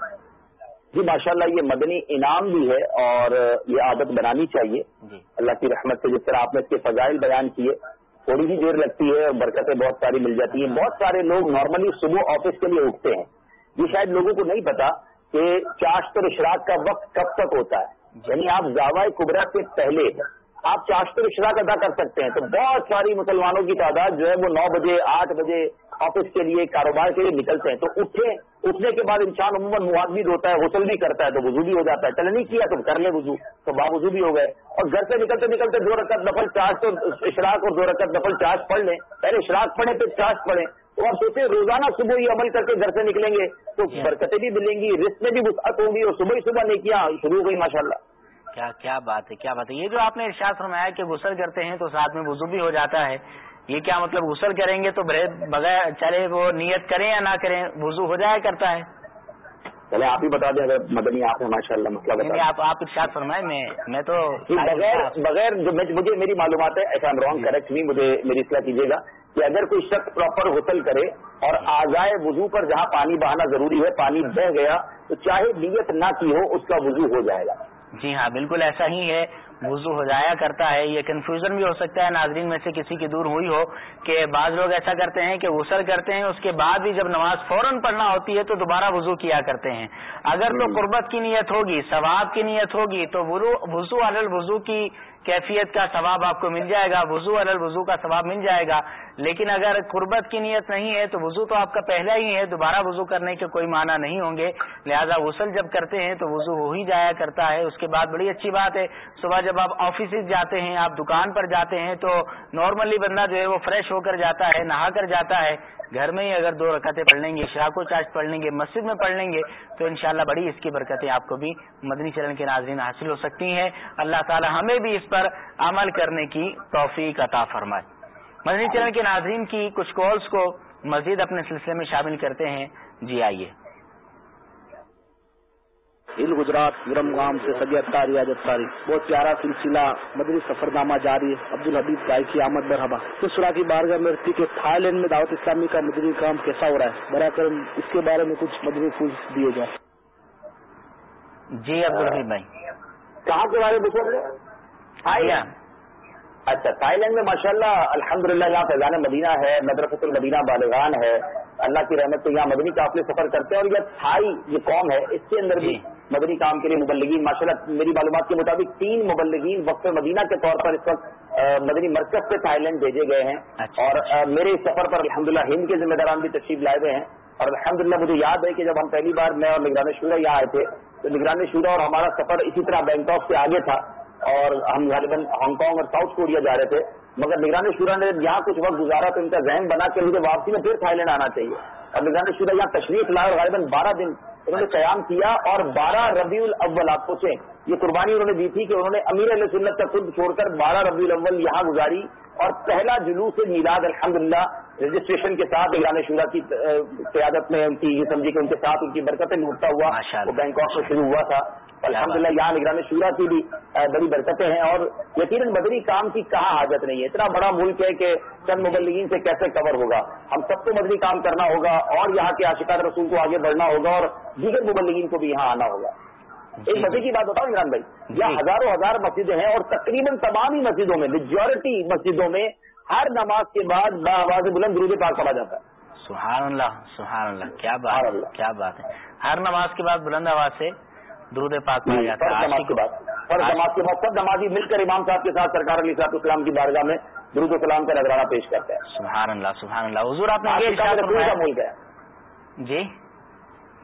جی ماشاءاللہ یہ مدنی انعام بھی ہے اور یہ عادت بنانی چاہیے۔ جی۔ اللہ کی رحمت سے جس طرح آپ نے اس کے فضائل بیان کیے تھوڑی ہی دیر لگتی ہے اور برکتیں بہت ساری مل جاتی ہیں۔ بہت سارے لوگ نارملی صبح آفس کے لیے اٹھتے ہیں۔ یہ شاید لوگوں کو نہیں پتا کہ چاشت اور اشراق کا وقت کب تک ہوتا ہے۔ یعنی آپ زاوائے کبرا سے پہلے آپ چاشت اور اشراق ادا کر سکتے ہیں۔ تو بہت ساری مسلمانوں کی تعداد جو ہے وہ نو بجے، آٹھ بجے آفس کے لیے، کاروبار کے لیے نکلتے ہیں۔ تو اٹھے اٹھنے کے بعد انسان عموماً معاوض ہوتا ہے غسل بھی کرتا ہے تو وضو بھی ہو جاتا ہے۔ چلے نہیں کیا تو کر لے وضو۔ تو با وضو بھی ہو گئے۔ اور گھر سے نکلتے نکلتے دو رکعت نفل چارج تو اشراق اور دو رکعت نفل چارج پڑھ لیں۔ پہلے اشراق پڑھیں پھر چارج پڑھیں۔ تو آپ سوچیں روزانہ صبح ہی عمل کر کے گھر سے نکلیں گے تو برکتیں بھی ملیں گی رسک میں بھی وسعت ہوگی اور صبح ہی صبح نیکیاں شروع ہو گئی ماشاء اللہ کیا کیا بات ہے کیا بات ہے۔ یہ جو آپ نے ارشاد فرمایا کہ غسل کرتے ہیں تو ساتھ میں وضو بھی ہو جاتا ہے۔ یہ کیا مطلب غسل کریں گے تو بغیر چلے وہ نیت کریں یا نہ کریں؟ وضو ہو جایا کرتا ہے۔ چلے آپ ہی بتا دیں اگر مدنی آپ ہیں ماشاء اللہ مسئلہ بتا آپ آپ ارشاد فرمائیں میں میں تو کہ بغیر بغیر جو مجھے میری معلومات ہے ایسا رانگ کریکٹ نہیں مجھے میری اصلاح کیجیے گا کہ اگر کوئی شخص پراپر غسل کرے اور آزائے وضو پر جہاں پانی بہانا ضروری ہے پانی بہ گیا تو چاہے نیت نہ کی ہو اس کا وضو ہو جائے گا۔ جی ہاں بالکل ایسا ہی ہے۔ وضو ہو جایا کرتا ہے یہ کنفیوژن بھی ہو سکتا ہے ناظرین میں سے کسی کی دور ہوئی ہو کہ بعض لوگ ایسا کرتے ہیں کہ غسل کرتے ہیں اس کے بعد بھی جب نماز فوراً پڑھنا ہوتی ہے تو دوبارہ وضو کیا کرتے ہیں۔ اگر تو قربت کی نیت ہوگی ثواب کی نیت ہوگی تو وضو علی وضو کی کیفیت کا ثواب آپ کو مل جائے گا، وضو علی وضو کا ثواب مل جائے گا۔ لیکن اگر قربت کی نیت نہیں ہے تو وضو تو آپ کا پہلا ہی ہے، دوبارہ وضو کرنے کے کوئی معنی نہیں ہوں گے۔ لہذا غسل جب کرتے ہیں تو وضو ہو ہی جایا کرتا ہے۔ اس کے بعد بڑی اچھی بات ہے، صبح جب آپ آفیسز جاتے ہیں، آپ دکان پر جاتے ہیں تو نارملی بندہ جو ہے وہ فریش ہو کر جاتا ہے، نہا کر جاتا ہے۔ گھر میں ہی اگر دو رکعتیں پڑھ لیں گے شراک و چاش پڑھ لیں گے، مسجد میں پڑھ لیں گے، تو انشاءاللہ بڑی اس کی برکتیں آپ کو بھی مدنی چلن کے ناظرین حاصل ہو سکتی ہیں۔ اللہ تعالی ہمیں بھی اس پر عمل کرنے کی توفیق عطا فرمائے۔ مدنی چلن کے ناظرین کی کچھ کالز کو مزید اپنے سلسلے میں شامل کرتے ہیں۔ جی آئیے۔ ہل گجرات گرم گام سے سبھی اتاری عادت تاری بہت پیارا سلسلہ مدری سفر نامہ جاری عبد الحبیب بھائی کی آمد مرحبا۔ خسرا کی بارگاہ میں رہتی کہ تھائی لینڈ میں دعوت اسلامی کا مدری کام کیسا ہو رہا ہے؟ برا کرم اس کے بارے میں کچھ مدری پھول دیے جائیں۔ جی عبد الحبیب بھائی۔ کہاں کے بارے میں ہیں لینڈ اچھا تھائی لینڈ میں ماشاء اللہ الحمد للہ یہاں فیضان مدینہ ہے مدرسۃ المدینہ بالغان ہے۔ اللہ کی رحمت سے یہاں مدنی قافلے سفر کرتے ہیں اور یہ تھائی یہ قوم ہے اس کے اندر بھی مدنی کام کے لیے مبلگین ماشاء اللہ میری معلومات کے مطابق تین مبلگین وقف مدینہ کے طور پر اس وقت مدنی مرکز سے تھائی لینڈ بھیجے گئے ہیں۔ اور میرے اس سفر پر الحمدللہ ہند کے ذمہ داران بھی تشریف لائے ہوئے ہیں۔ اور الحمدللہ مجھے یاد ہے کہ جب ہم پہلی بار میں اور نگران شورا یہاں آئے تھے تو نگران شورا اور ہمارا سفر اسی طرح بینکاک سے آگے تھا۔ اور ہم غالباً ہانگ کانگ اور ساؤتھ کوریا جا رہے تھے، مگر نگران شورا نے یہاں کچھ وقت گزارا تو ان کا ذہن بنا کہ مجھے واپسی میں پھر تھائی لینڈ آنا چاہیے۔ اور نگران شورا یہاں تشریف لائے اور غالباً بارہ دن انہوں نے قیام کیا اور بارہ ربیع الاول آپ سوچیں یہ قربانی انہوں نے دی تھی کہ انہوں نے امیر علیہ سنت کا خود چھوڑ کر بارہ ربیع الاول یہاں گزاری اور پہلا جلوس میلاد الحمدللہ رجسٹریشن کے ساتھ ایران شورا کی قیادت میں ان کی یہ سمجھی کہ ان کے ساتھ ان کی برکتیں لوٹتا ہوا وہ بینکاک سے شروع ہوا تھا۔ الحمد للہ یہاں نگران شورا کی بھی بڑی برکتیں ہیں اور یقیناً مدنی کام کی کہاں حاجت نہیں ہے۔ اتنا بڑا ملک ہے کہ چند مبلغین سے کیسے کور ہوگا؟ ہم سب کو مدنی کام کرنا ہوگا اور یہاں کے عاشقات رسول کو آگے بڑھنا ہوگا اور دیگر مبلغین کو بھی یہاں آنا ہوگا۔ ایک مزے کی بات بتاؤ عمران بھائی یہاں ہزاروں ہزار مسجدیں ہیں اور تقریباً تمام ہی مسجدوں میں میجورٹی مسجدوں میں ہر نماز کے بعد باواز بلند درود پاک پڑھا جاتا ہے۔ سبحان اللہ سبحان اللہ کیا بات ہے کیا بات ہے۔ ہر نماز کے بعد بلند آواز سے درود پاک پڑھا جاتا ہے۔ نماز کے بعد ہر نماز کے بعد سب نمازی مل کر امام صاحب کے ساتھ سرکار علی صاحب اسلام کی بارگاہ میں درود السلام کا نظرانہ پیش کرتے ہیں۔ سبحان اللہ سبحان اللہ۔ حضور آپ نے یہ ملک ہے جی؟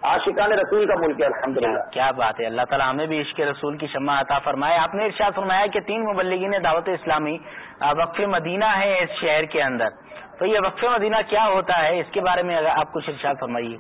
عاشقان رسول کا ملک ہے الحمد کیا بات ہے اللہ تعالیٰ ہمیں بھی عشق رسول کی شمع عطا فرمائے۔ آپ نے ارشاد فرمایا کہ تین مبلغین دعوت اسلامی وقف مدینہ ہے اس شہر کے اندر۔ تو یہ وقف مدینہ کیا ہوتا ہے؟ اس کے بارے میں آپ کچھ ارشاد فرمائیے۔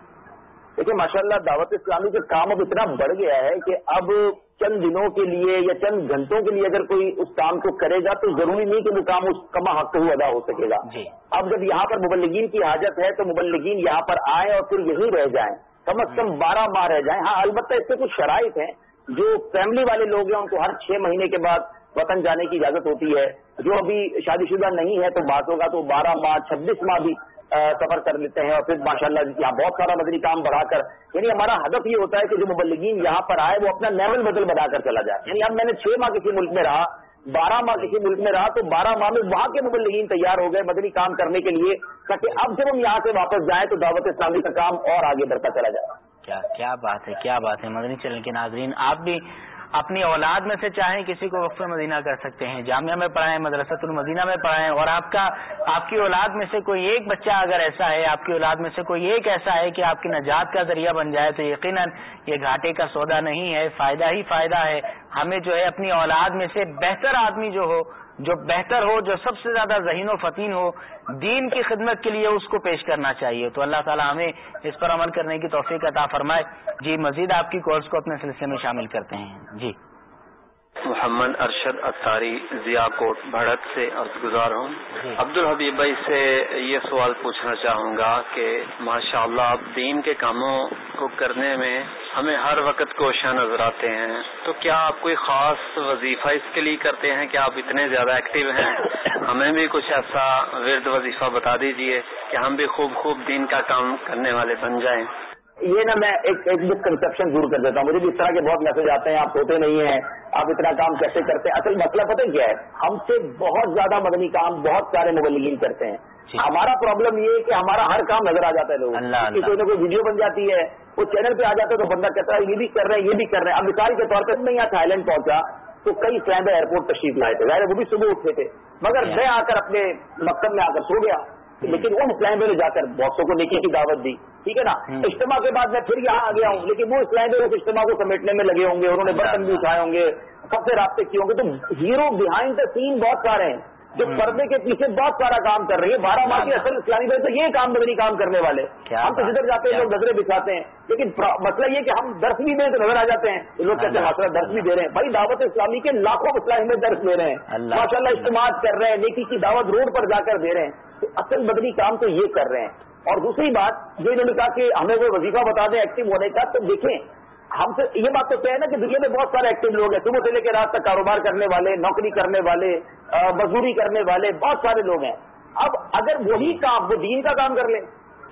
دیکھیے ماشاء اللہ دعوت اسلامی کا کام اب اتنا بڑھ گیا ہے کہ اب چند دنوں کے لیے یا چند گھنٹوں کے لیے اگر کوئی اس کام کو کرے گا تو ضروری نہیں کہ وہ کام اس کما حق کو ادا ہو سکے گا۔ جی۔ اب جب یہاں پر مبلگین کی حاجت ہے تو مبلگین یہاں پر آئیں اور پھر یہیں رہ جائیں۔ کم از کم بارہ ماہ رہ جائیں۔ ہاں البتہ اس کے کچھ شرائط ہیں جو فیملی والے لوگ ہیں، ان کو ہر چھ مہینے کے بعد وطن جانے کی اجازت ہوتی ہے۔ جو ابھی شادی شدہ نہیں ہے تو بات کا تو بارہ ماہ، چھبیس ماہ بھی سفر کر لیتے ہیں۔ اور پھر ماشاء اللہ جی، یہاں بہت سارا مدنی کام بڑھا کر یعنی ہمارا ہدف یہ ہوتا ہے کہ جو مبلگین یہاں پر آئے، وہ اپنا لیول بدل بنا کر چلا جائے۔ یعنی اب میں نے چھ ماہ کسی ملک میں رہا بارہ ماہ کسی ملک میں رہا تو بارہ ماہ میں وہاں کے مبلغین تیار ہو گئے مدنی کام کرنے کے لیے، تاکہ اب جب ہم یہاں سے واپس جائیں تو دعوت اسلامی کا کام اور آگے بڑھتا چلا جائے۔ کیا کیا بات ہے، کیا بات ہے؟ مدنی چلن کے ناظرین، آپ بھی اپنی اولاد میں سے چاہیں کسی کو وقف مدینہ کر سکتے ہیں، جامعہ میں پڑھائیں، مدرسۃ المدینہ میں پڑھائیں، اور آپ کا، آپ کی اولاد میں سے کوئی ایک بچہ اگر ایسا ہے، آپ کی اولاد میں سے کوئی ایک ایسا ہے کہ آپ کی نجات کا ذریعہ بن جائے، تو یقیناً یہ گھاٹے کا سودا نہیں ہے، فائدہ ہی فائدہ ہے۔ ہمیں جو ہے اپنی اولاد میں سے بہتر آدمی جو ہو جو بہتر ہو، جو سب سے زیادہ ذہین و فتین ہو، دین کی خدمت کے لیے اس کو پیش کرنا چاہیے۔ تو اللہ تعالیٰ ہمیں اس پر عمل کرنے کی توفیق عطا فرمائے۔ جی مزید آپ کی کورس کو اپنے سلسلے میں شامل کرتے ہیں۔ جی۔ محمد ارشد اطاری ضیا کوٹ بھڑک سے عرض گزار ہوں۔ جی۔ عبد الحبیب بھائی سے یہ سوال پوچھنا چاہوں گا کہ ماشاء اللہ آپ دین کے کاموں کو کرنے میں ہمیں ہر وقت کوشاں نظر آتے ہیں۔ تو کیا آپ کوئی خاص وظیفہ اس کے لیے کرتے ہیں کہ آپ اتنے زیادہ ایکٹیو ہیں؟ ہمیں بھی کچھ ایسا ورد وظیفہ بتا دیجیے کہ ہم بھی خوب خوب دین کا کام کرنے والے بن جائیں۔ یہ نا میں ایک ایک مسکنسپشن دور کر دیتا ہوں۔ مجھے بھی اس طرح کے بہت میسج آتے ہیں آپ ہوتے نہیں ہیں آپ اتنا کام کیسے کرتے ہیں؟ اصل مسئلہ پتہ کیا ہے؟ ہم سے بہت زیادہ مدنی کام بہت سارے مبلگین کرتے ہیں۔ ہمارا پرابلم یہ ہے کہ ہمارا ہر کام نظر آ جاتا ہے لوگوں کی کوئی نہ کوئی ویڈیو بن جاتی ہے وہ چینل پہ آ جاتا ہے تو بندہ کہتا ہے یہ بھی کر رہے ہیں یہ بھی کر رہے ہیں۔ اب مثال کے طور پہ میں یہاں تھائی لینڈ پہنچا تو کئی فرینڈ ایئرپورٹ تشریف لائے تھے۔ ظاہر وہ بھی صبح اٹھے تھے۔ مگر میں آ کر اپنے مکتب میں آ کر سو گیا۔ لیکن وہ اسلام میں جا کر بہت سو کو نیکی کی دعوت دی ٹھیک ہے نا؟ اجتماع کے بعد میں پھر یہاں آ گیا ہوں لیکن وہ اسلام اس اجتماع کو سمیٹنے میں لگے ہوں گے انہوں نے برتن بھی اٹھائے ہوں گے سب سے رابطے کیے ہوں گے۔ تو ہیرو بہائنڈ دا سین بہت سارے ہیں۔ جو پردے کے پیچھے بہت سارا کام کر رہی ہے بارہ ماہ کی اصل اسلامی بھائی تو یہ کام بدنی کام کرنے والے۔ ہم تو جدھر جاتے ہیں لوگ نظریں بچھاتے ہیں۔ لیکن مسئلہ یہ کہ ہم درس بھی دیں تو نظر آ جاتے ہیں لوگ کہتے ہیں ماشاء درس بھی دے رہے ہیں۔ بھائی دعوت اسلامی کے لاکھوں اسلامی میں درس دے رہے ہیں۔ ماشاء اللہ استعمال کر رہے ہیں نیکی کی دعوت روڈ پر جا کر دے رہے ہیں۔ تو اصل بدنی کام تو یہ کر رہے ہیں۔ اور دوسری بات یہ انہوں نے کہا کہ ہمیں کوئی وظیفہ بتا دیں ایکٹیو ہونے کا۔ تو دیکھیں ہم سے یہ بات تو کیا ہے نا کہ دنیا میں بہت سارے ایکٹیو لوگ ہیں۔ صبح سے لے کے رات تک کاروبار کرنے والے نوکری کرنے والے مزدوری کرنے والے بہت سارے لوگ ہیں۔ اب اگر وہی کام وہ دین کا کام کر لیں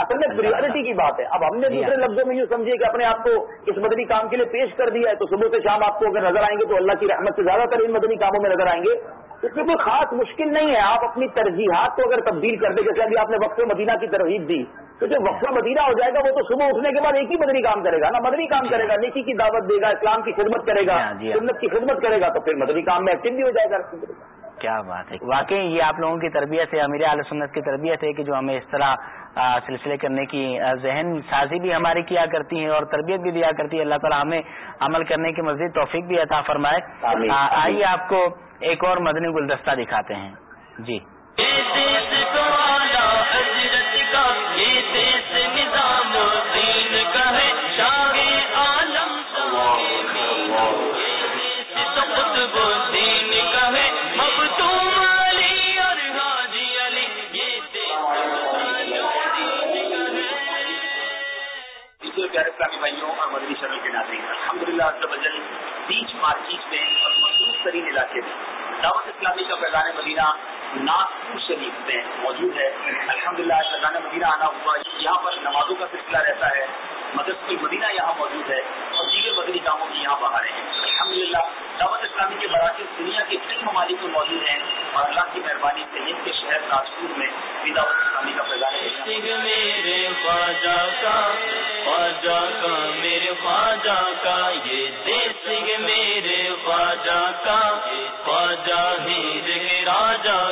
اصل میں پریورٹی کی بات ہے۔ اب ہم نے دوسرے لفظوں میں یوں سمجھیے کہ اپنے آپ کو اس مدنی کام کے لیے پیش کر دیا ہے تو صبح سے شام آپ کو اگر نظر آئیں گے تو اللہ کی رحمت سے زیادہ تر ان مدنی کاموں میں نظر آئیں گے۔ اس میں کوئی خاص مشکل نہیں ہے۔ آپ اپنی ترجیحات کو اگر تبدیل کر دیں جیسے ابھی آپ نے وقف مدینہ کی ترغیب دی تو جو وقف مدینہ ہو جائے گا وہ تو صبح اٹھنے کے بعد ایک ہی مدنی کام کرے گا نا۔ مدنی کام کرے گا نیکی کی دعوت دے گا اسلام کی خدمت کرے گا جی ہاں، جی ہاں۔ سنت کی خدمت کرے گا تو پھر مدنی کام میں ایکٹیو بھی ہو جائے گا۔ کیا بات ہے۔ واقعی یہ آپ لوگوں کی تربیت ہے امیر عالیہ سنت کی تربیت ہے کہ جو ہمیں اس طرح سلسلے کرنے کی ذہن سازی بھی ہماری کیا کرتی ہے اور تربیت بھی دیا کرتی ہے اللہ تعالیٰ ہمیں عمل کرنے کی مزید توفیق بھی عطا فرمائے۔ آئیے آپ کو ایک اور مدنی گلدستہ دکھاتے ہیں۔ جی۔ بھائیوں اور مدری شرل کے ناظرین الحمد للہ بیچ مارکیٹ میں اور مصروف ترین علاقے میں دعوت اسلامی کا فیضان مدینہ ناگپور شریف میں موجود ہے۔ الحمدللہ للہ شلانہ مدینہ آنا ہوا۔ یہاں پر نمازوں کا سلسلہ رہتا ہے۔ مدرس کی مدینہ یہاں موجود ہے۔ اور دیگر بدری کاموں کی یہاں باہر ہیں۔ الحمد للہ دعوت اسلامی کے مراکز دنیا کے کئی ممالک میں موجود ہیں۔ اور اللہ کی مہربانی سے ہند کے شہر راجپور میں بھی دعوت اسلامی کا فیضان ہے خواجہ ہند راجا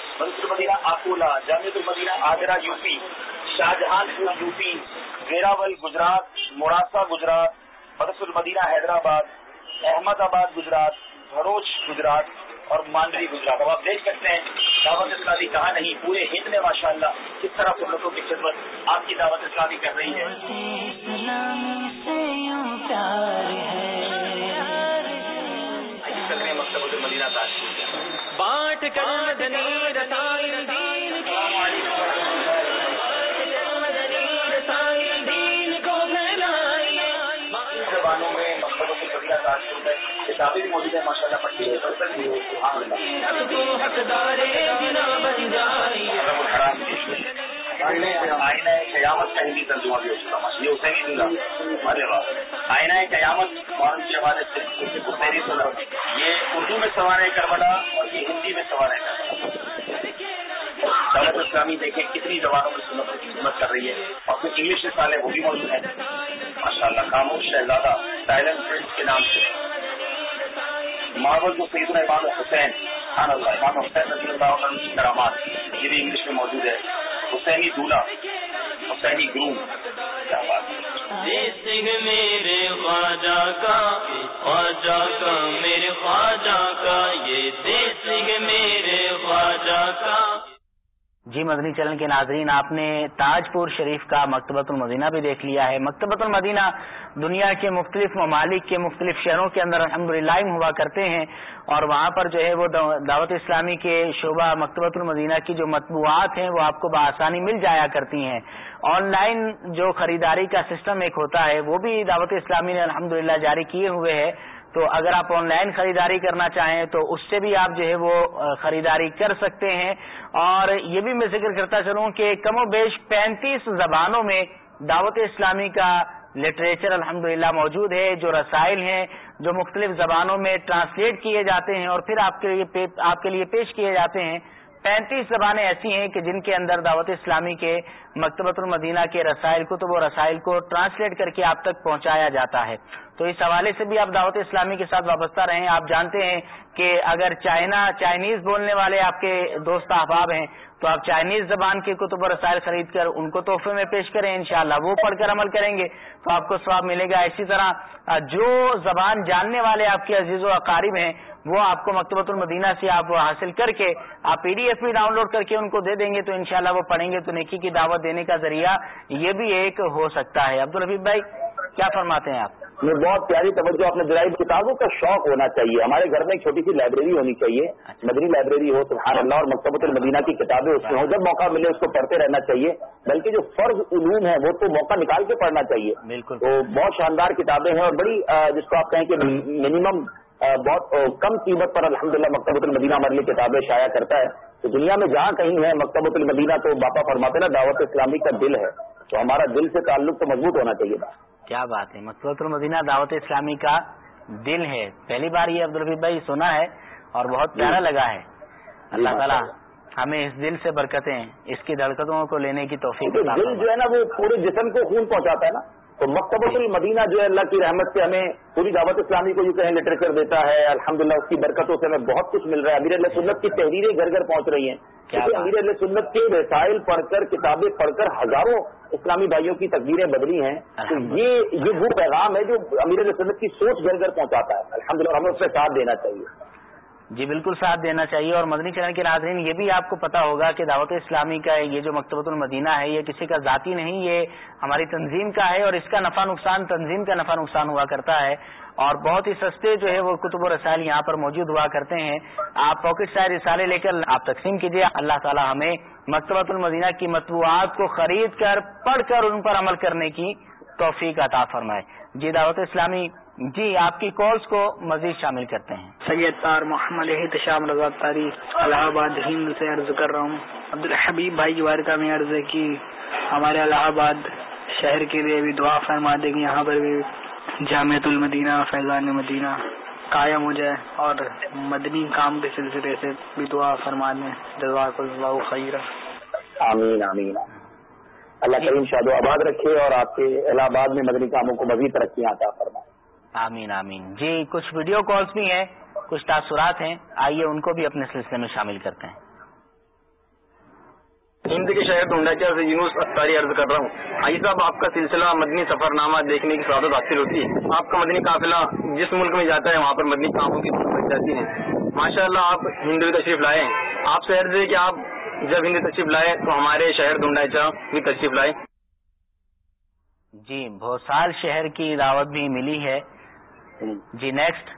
مدرسۃ المدینہ آکولا جامع المدینہ، Agra U P Shahjahanpur U P Veraval, Gujarat Modasa Gujarat مدرسۃ المدینہ، حیدرآباد احمد آباد گجرات، بھروچ، گجرات اور مانڈری گجرات۔ اب آپ دیکھ سکتے ہیں، دعوت اسلامی کہاں نہیں، پورے ہند میں ماشاء اللہ کس طرح سنتوں کی خدمت آپ کی دعوت اسلامی کر رہی ہے۔ بانٹ زبانوں میں مکتبوں کی مدینہ ہے۔ کتابیں موجود ہیں ماشاء اللہ۔ آئینہ قیامت کا ہندی ترجمہ بھی ہو چکا یہ حسینی دوں ارے واہ آئینہ قیامت، قرآن کے حوالے سے حسینی یہ اردو میں سوار ہے کربلا اور یہ ہندی میں سوار ہے کربلا۔ دولت اسلامی دیکھیں کتنی زبانوں میں سنت کی خدمت کر رہی ہے اور کچھ انگلش رسالے وہ بھی موجود ہیں۔ ماشاء اللہ خاموش شہزادہ سائلنٹ پرنس کے نام سے۔ ماحول جو سعید امام حسین خان اللہ امام حسین رضی اللہ عنہ کی کرامات، یہ بھی انگلش میں موجود ہے۔ حسینی دولہا حسینی گروم، کیا بات میرے خواجہ کا خواجہ کا میرے خواجہ کا یہ دیس میرے خواجہ کا۔ جی مدنی چلن کے ناظرین، آپ نے تاج پور شریف کا مکتبۃ المدینہ بھی دیکھ لیا ہے۔ مکتبۃ المدینہ دنیا کے مختلف ممالک کے مختلف شہروں کے اندر الحمد ہوا کرتے ہیں اور وہاں پر جو ہے وہ دعوت اسلامی کے شعبہ مکتبۃ المدینہ کی جو مطبوعات ہیں وہ آپ کو بآسانی مل جایا کرتی ہیں۔ آن لائن جو خریداری کا سسٹم ایک ہوتا ہے وہ بھی دعوت اسلامی نے الحمد جاری کیے ہوئے ہے تو اگر آپ آن لائن خریداری کرنا چاہیں تو اس سے بھی آپ جو ہے وہ خریداری کر سکتے ہیں اور یہ بھی میں ذکر کرتا چلوں کہ کم و بیش پینتیس زبانوں میں دعوت اسلامی کا لٹریچر الحمد موجود ہے، جو رسائل ہیں، جو مختلف زبانوں میں ٹرانسلیٹ کیے جاتے ہیں اور پھر آپ کے لیے آپ کے لیے پیش کیے جاتے ہیں۔ پینتیس زبانیں ایسی ہیں کہ جن کے اندر دعوت اسلامی کے مکتبۃ المدینہ کے رسائل کو تو وہ رسائل کو ٹرانسلیٹ کر کے آپ تک پہنچایا جاتا ہے۔ تو اس حوالے سے بھی آپ دعوت اسلامی کے ساتھ وابستہ رہیں۔ آپ جانتے ہیں کہ اگر چائنا چائنیز بولنے والے آپ کے دوست احباب ہیں تو آپ چائنیز زبان کے کتب و رسائل خرید کر ان کو تحفے میں پیش کریں، انشاءاللہ وہ پڑھ کر عمل کریں گے تو آپ کو سواب ملے گا۔ اسی طرح، جو زبان جاننے والے آپ کے عزیز و اقارب ہیں، وہ آپ کو مکتبۃ المدینہ سے آپ حاصل کر کے، آپ پی ڈی ایف بھی ڈاؤن لوڈ کر کے ان کو دے دیں گے تو انشاءاللہ وہ پڑھیں گے تو نیکی کی دعوت دینے کا ذریعہ یہ بھی ایک ہو سکتا ہے۔ عبدالحبیب بھائی کیا فرماتے ہیں آپ؟ یہ بہت پیاری توجہ آپ نے دلائی کتابوں کا شوق ہونا چاہیے۔ ہمارے گھر میں ایک چھوٹی سی لائبریری ہونی چاہیے۔ مدنی لائبریری ہو سبحان اللہ اور مکتبۃ المدینہ کی کتابیں اس میں ہو جب موقع ملے اس کو پڑھتے رہنا چاہیے۔ بلکہ جو فرض علوم ہے وہ تو موقع نکال کے پڑھنا چاہیے۔ بالکل۔ تو بہت شاندار کتابیں ہیں اور بڑی جس کو آپ کہیں کہ منیمم بہت کم قیمت پر الحمد للہ مکتبۃ المدینہ ہمارے لیے کتابیں شائع کرتا ہے۔ تو دنیا میں جہاں کہیں ہے مکتبۃ المدینہ تو باپا فرماتے نا دعوت اسلامی کا دل ہے۔ تو ہمارا دل سے تعلق تو مضبوط ہونا چاہیے کیا بات ہے؟ مکتبۃ المدینہ دعوت اسلامی کا دل ہے۔ پہلی بار یہ عبدالرفیب بھائی سنا ہے اور بہت پیارا لگا ہے۔ اللہ تعالیٰ ہمیں اس دل سے برکتیں اس کی دھڑکتوں کو لینے کی توفیق دل جو ہے نا وہ پورے جسم کو خون پہنچاتا ہے نا۔ تو مکتبۃ المدینہ جو ہے اللہ کی رحمت سے ہمیں پوری دعوت اسلامی کو جو کہیں لٹریچر دیتا ہے الحمدللہ اس کی برکتوں سے ہمیں بہت کچھ مل رہا ہے۔ امیر اللہ سنت کی تحریریں گھر گھر پہنچ رہی ہیں۔ کیونکہ امیر اللہ سنت کے رسائل پڑھ کر کتابیں پڑھ کر ہزاروں اسلامی بھائیوں کی تقدیریں بدلی ہیں۔ تو یہ یہ وہ پیغام ہے جو امیر اللہ سنت کی سوچ گھر گھر پہنچاتا ہے۔ الحمدللہ ہمیں اس سے ساتھ دینا چاہیے۔ جی بالکل ساتھ دینا چاہیے اور مدنی چینل کے ناظرین، یہ بھی آپ کو پتا ہوگا کہ دعوت اسلامی کا یہ جو مکتبۃ المدینہ ہے، یہ کسی کا ذاتی نہیں، یہ ہماری تنظیم کا ہے اور اس کا نفع نقصان، تنظیم کا نفع نقصان ہوا کرتا ہے اور بہت ہی سستے جو ہے وہ کتب و رسائل یہاں پر موجود ہوا کرتے ہیں۔ آپ پاکٹ سائز رسالے لے کر آپ تقسیم کیجیے اللہ تعالی ہمیں مکتبۃ المدینہ کی مطبوعات کو خرید کر، پڑھ کر ان پر عمل کرنے کی توفیق عطا فرمائے۔ جی دعوت اسلامی جی آپ کی کالس کو مزید شامل کرتے ہیں۔ سید تار محمد تشام رضا تاری الہ آباد ہند سے عرض کر رہا ہوں۔ عبد الحبیب بھائی کی بارکہ میں عرض ہے کہ ہمارے الہ آباد شہر کے لیے بھی دعا فرما دیں گے۔ یہاں پر بھی جامعت المدینہ فیضان مدینہ قائم ہو جائے اور مدنی کام کے سلسلے سے بھی دعا فرما دیں۔ جزاک اللہ خیر آمین آمین۔ اللہ کریم شاد و آباد رکھے اور آپ کے الہ آباد میں مدنی کاموں کو مزید ترقی عطا فرمائے۔ آمین آمین۔ جی کچھ ویڈیو کالز بھی ہیں کچھ تاثرات ہیں۔ آئیے ان کو بھی اپنے سلسلے میں شامل کرتے ہیں۔ ہند کے شہر ڈونڈاچا سے یونس اختاری عرض کر رہا ہوں۔ آئی صاحب آپ کا سلسلہ مدنی سفر نامہ دیکھنے کی سعادت حاصل ہوتی ہے۔ آپ کا مدنی قافلہ جس ملک میں جاتا ہے وہاں پر مدنی کاموں کی بڑھ جاتی ہے۔ ماشاء اللہ آپ ہندو تشریف لائے ہیں۔ آپ سے عرض ہے کہ آپ جب ہندو تشریف لائے تو ہمارے شہر ڈونڈاچا بھی تشریف لائے۔ جی بھوسال شہر کی دعوت بھی ملی ہے۔ جی نیکسٹ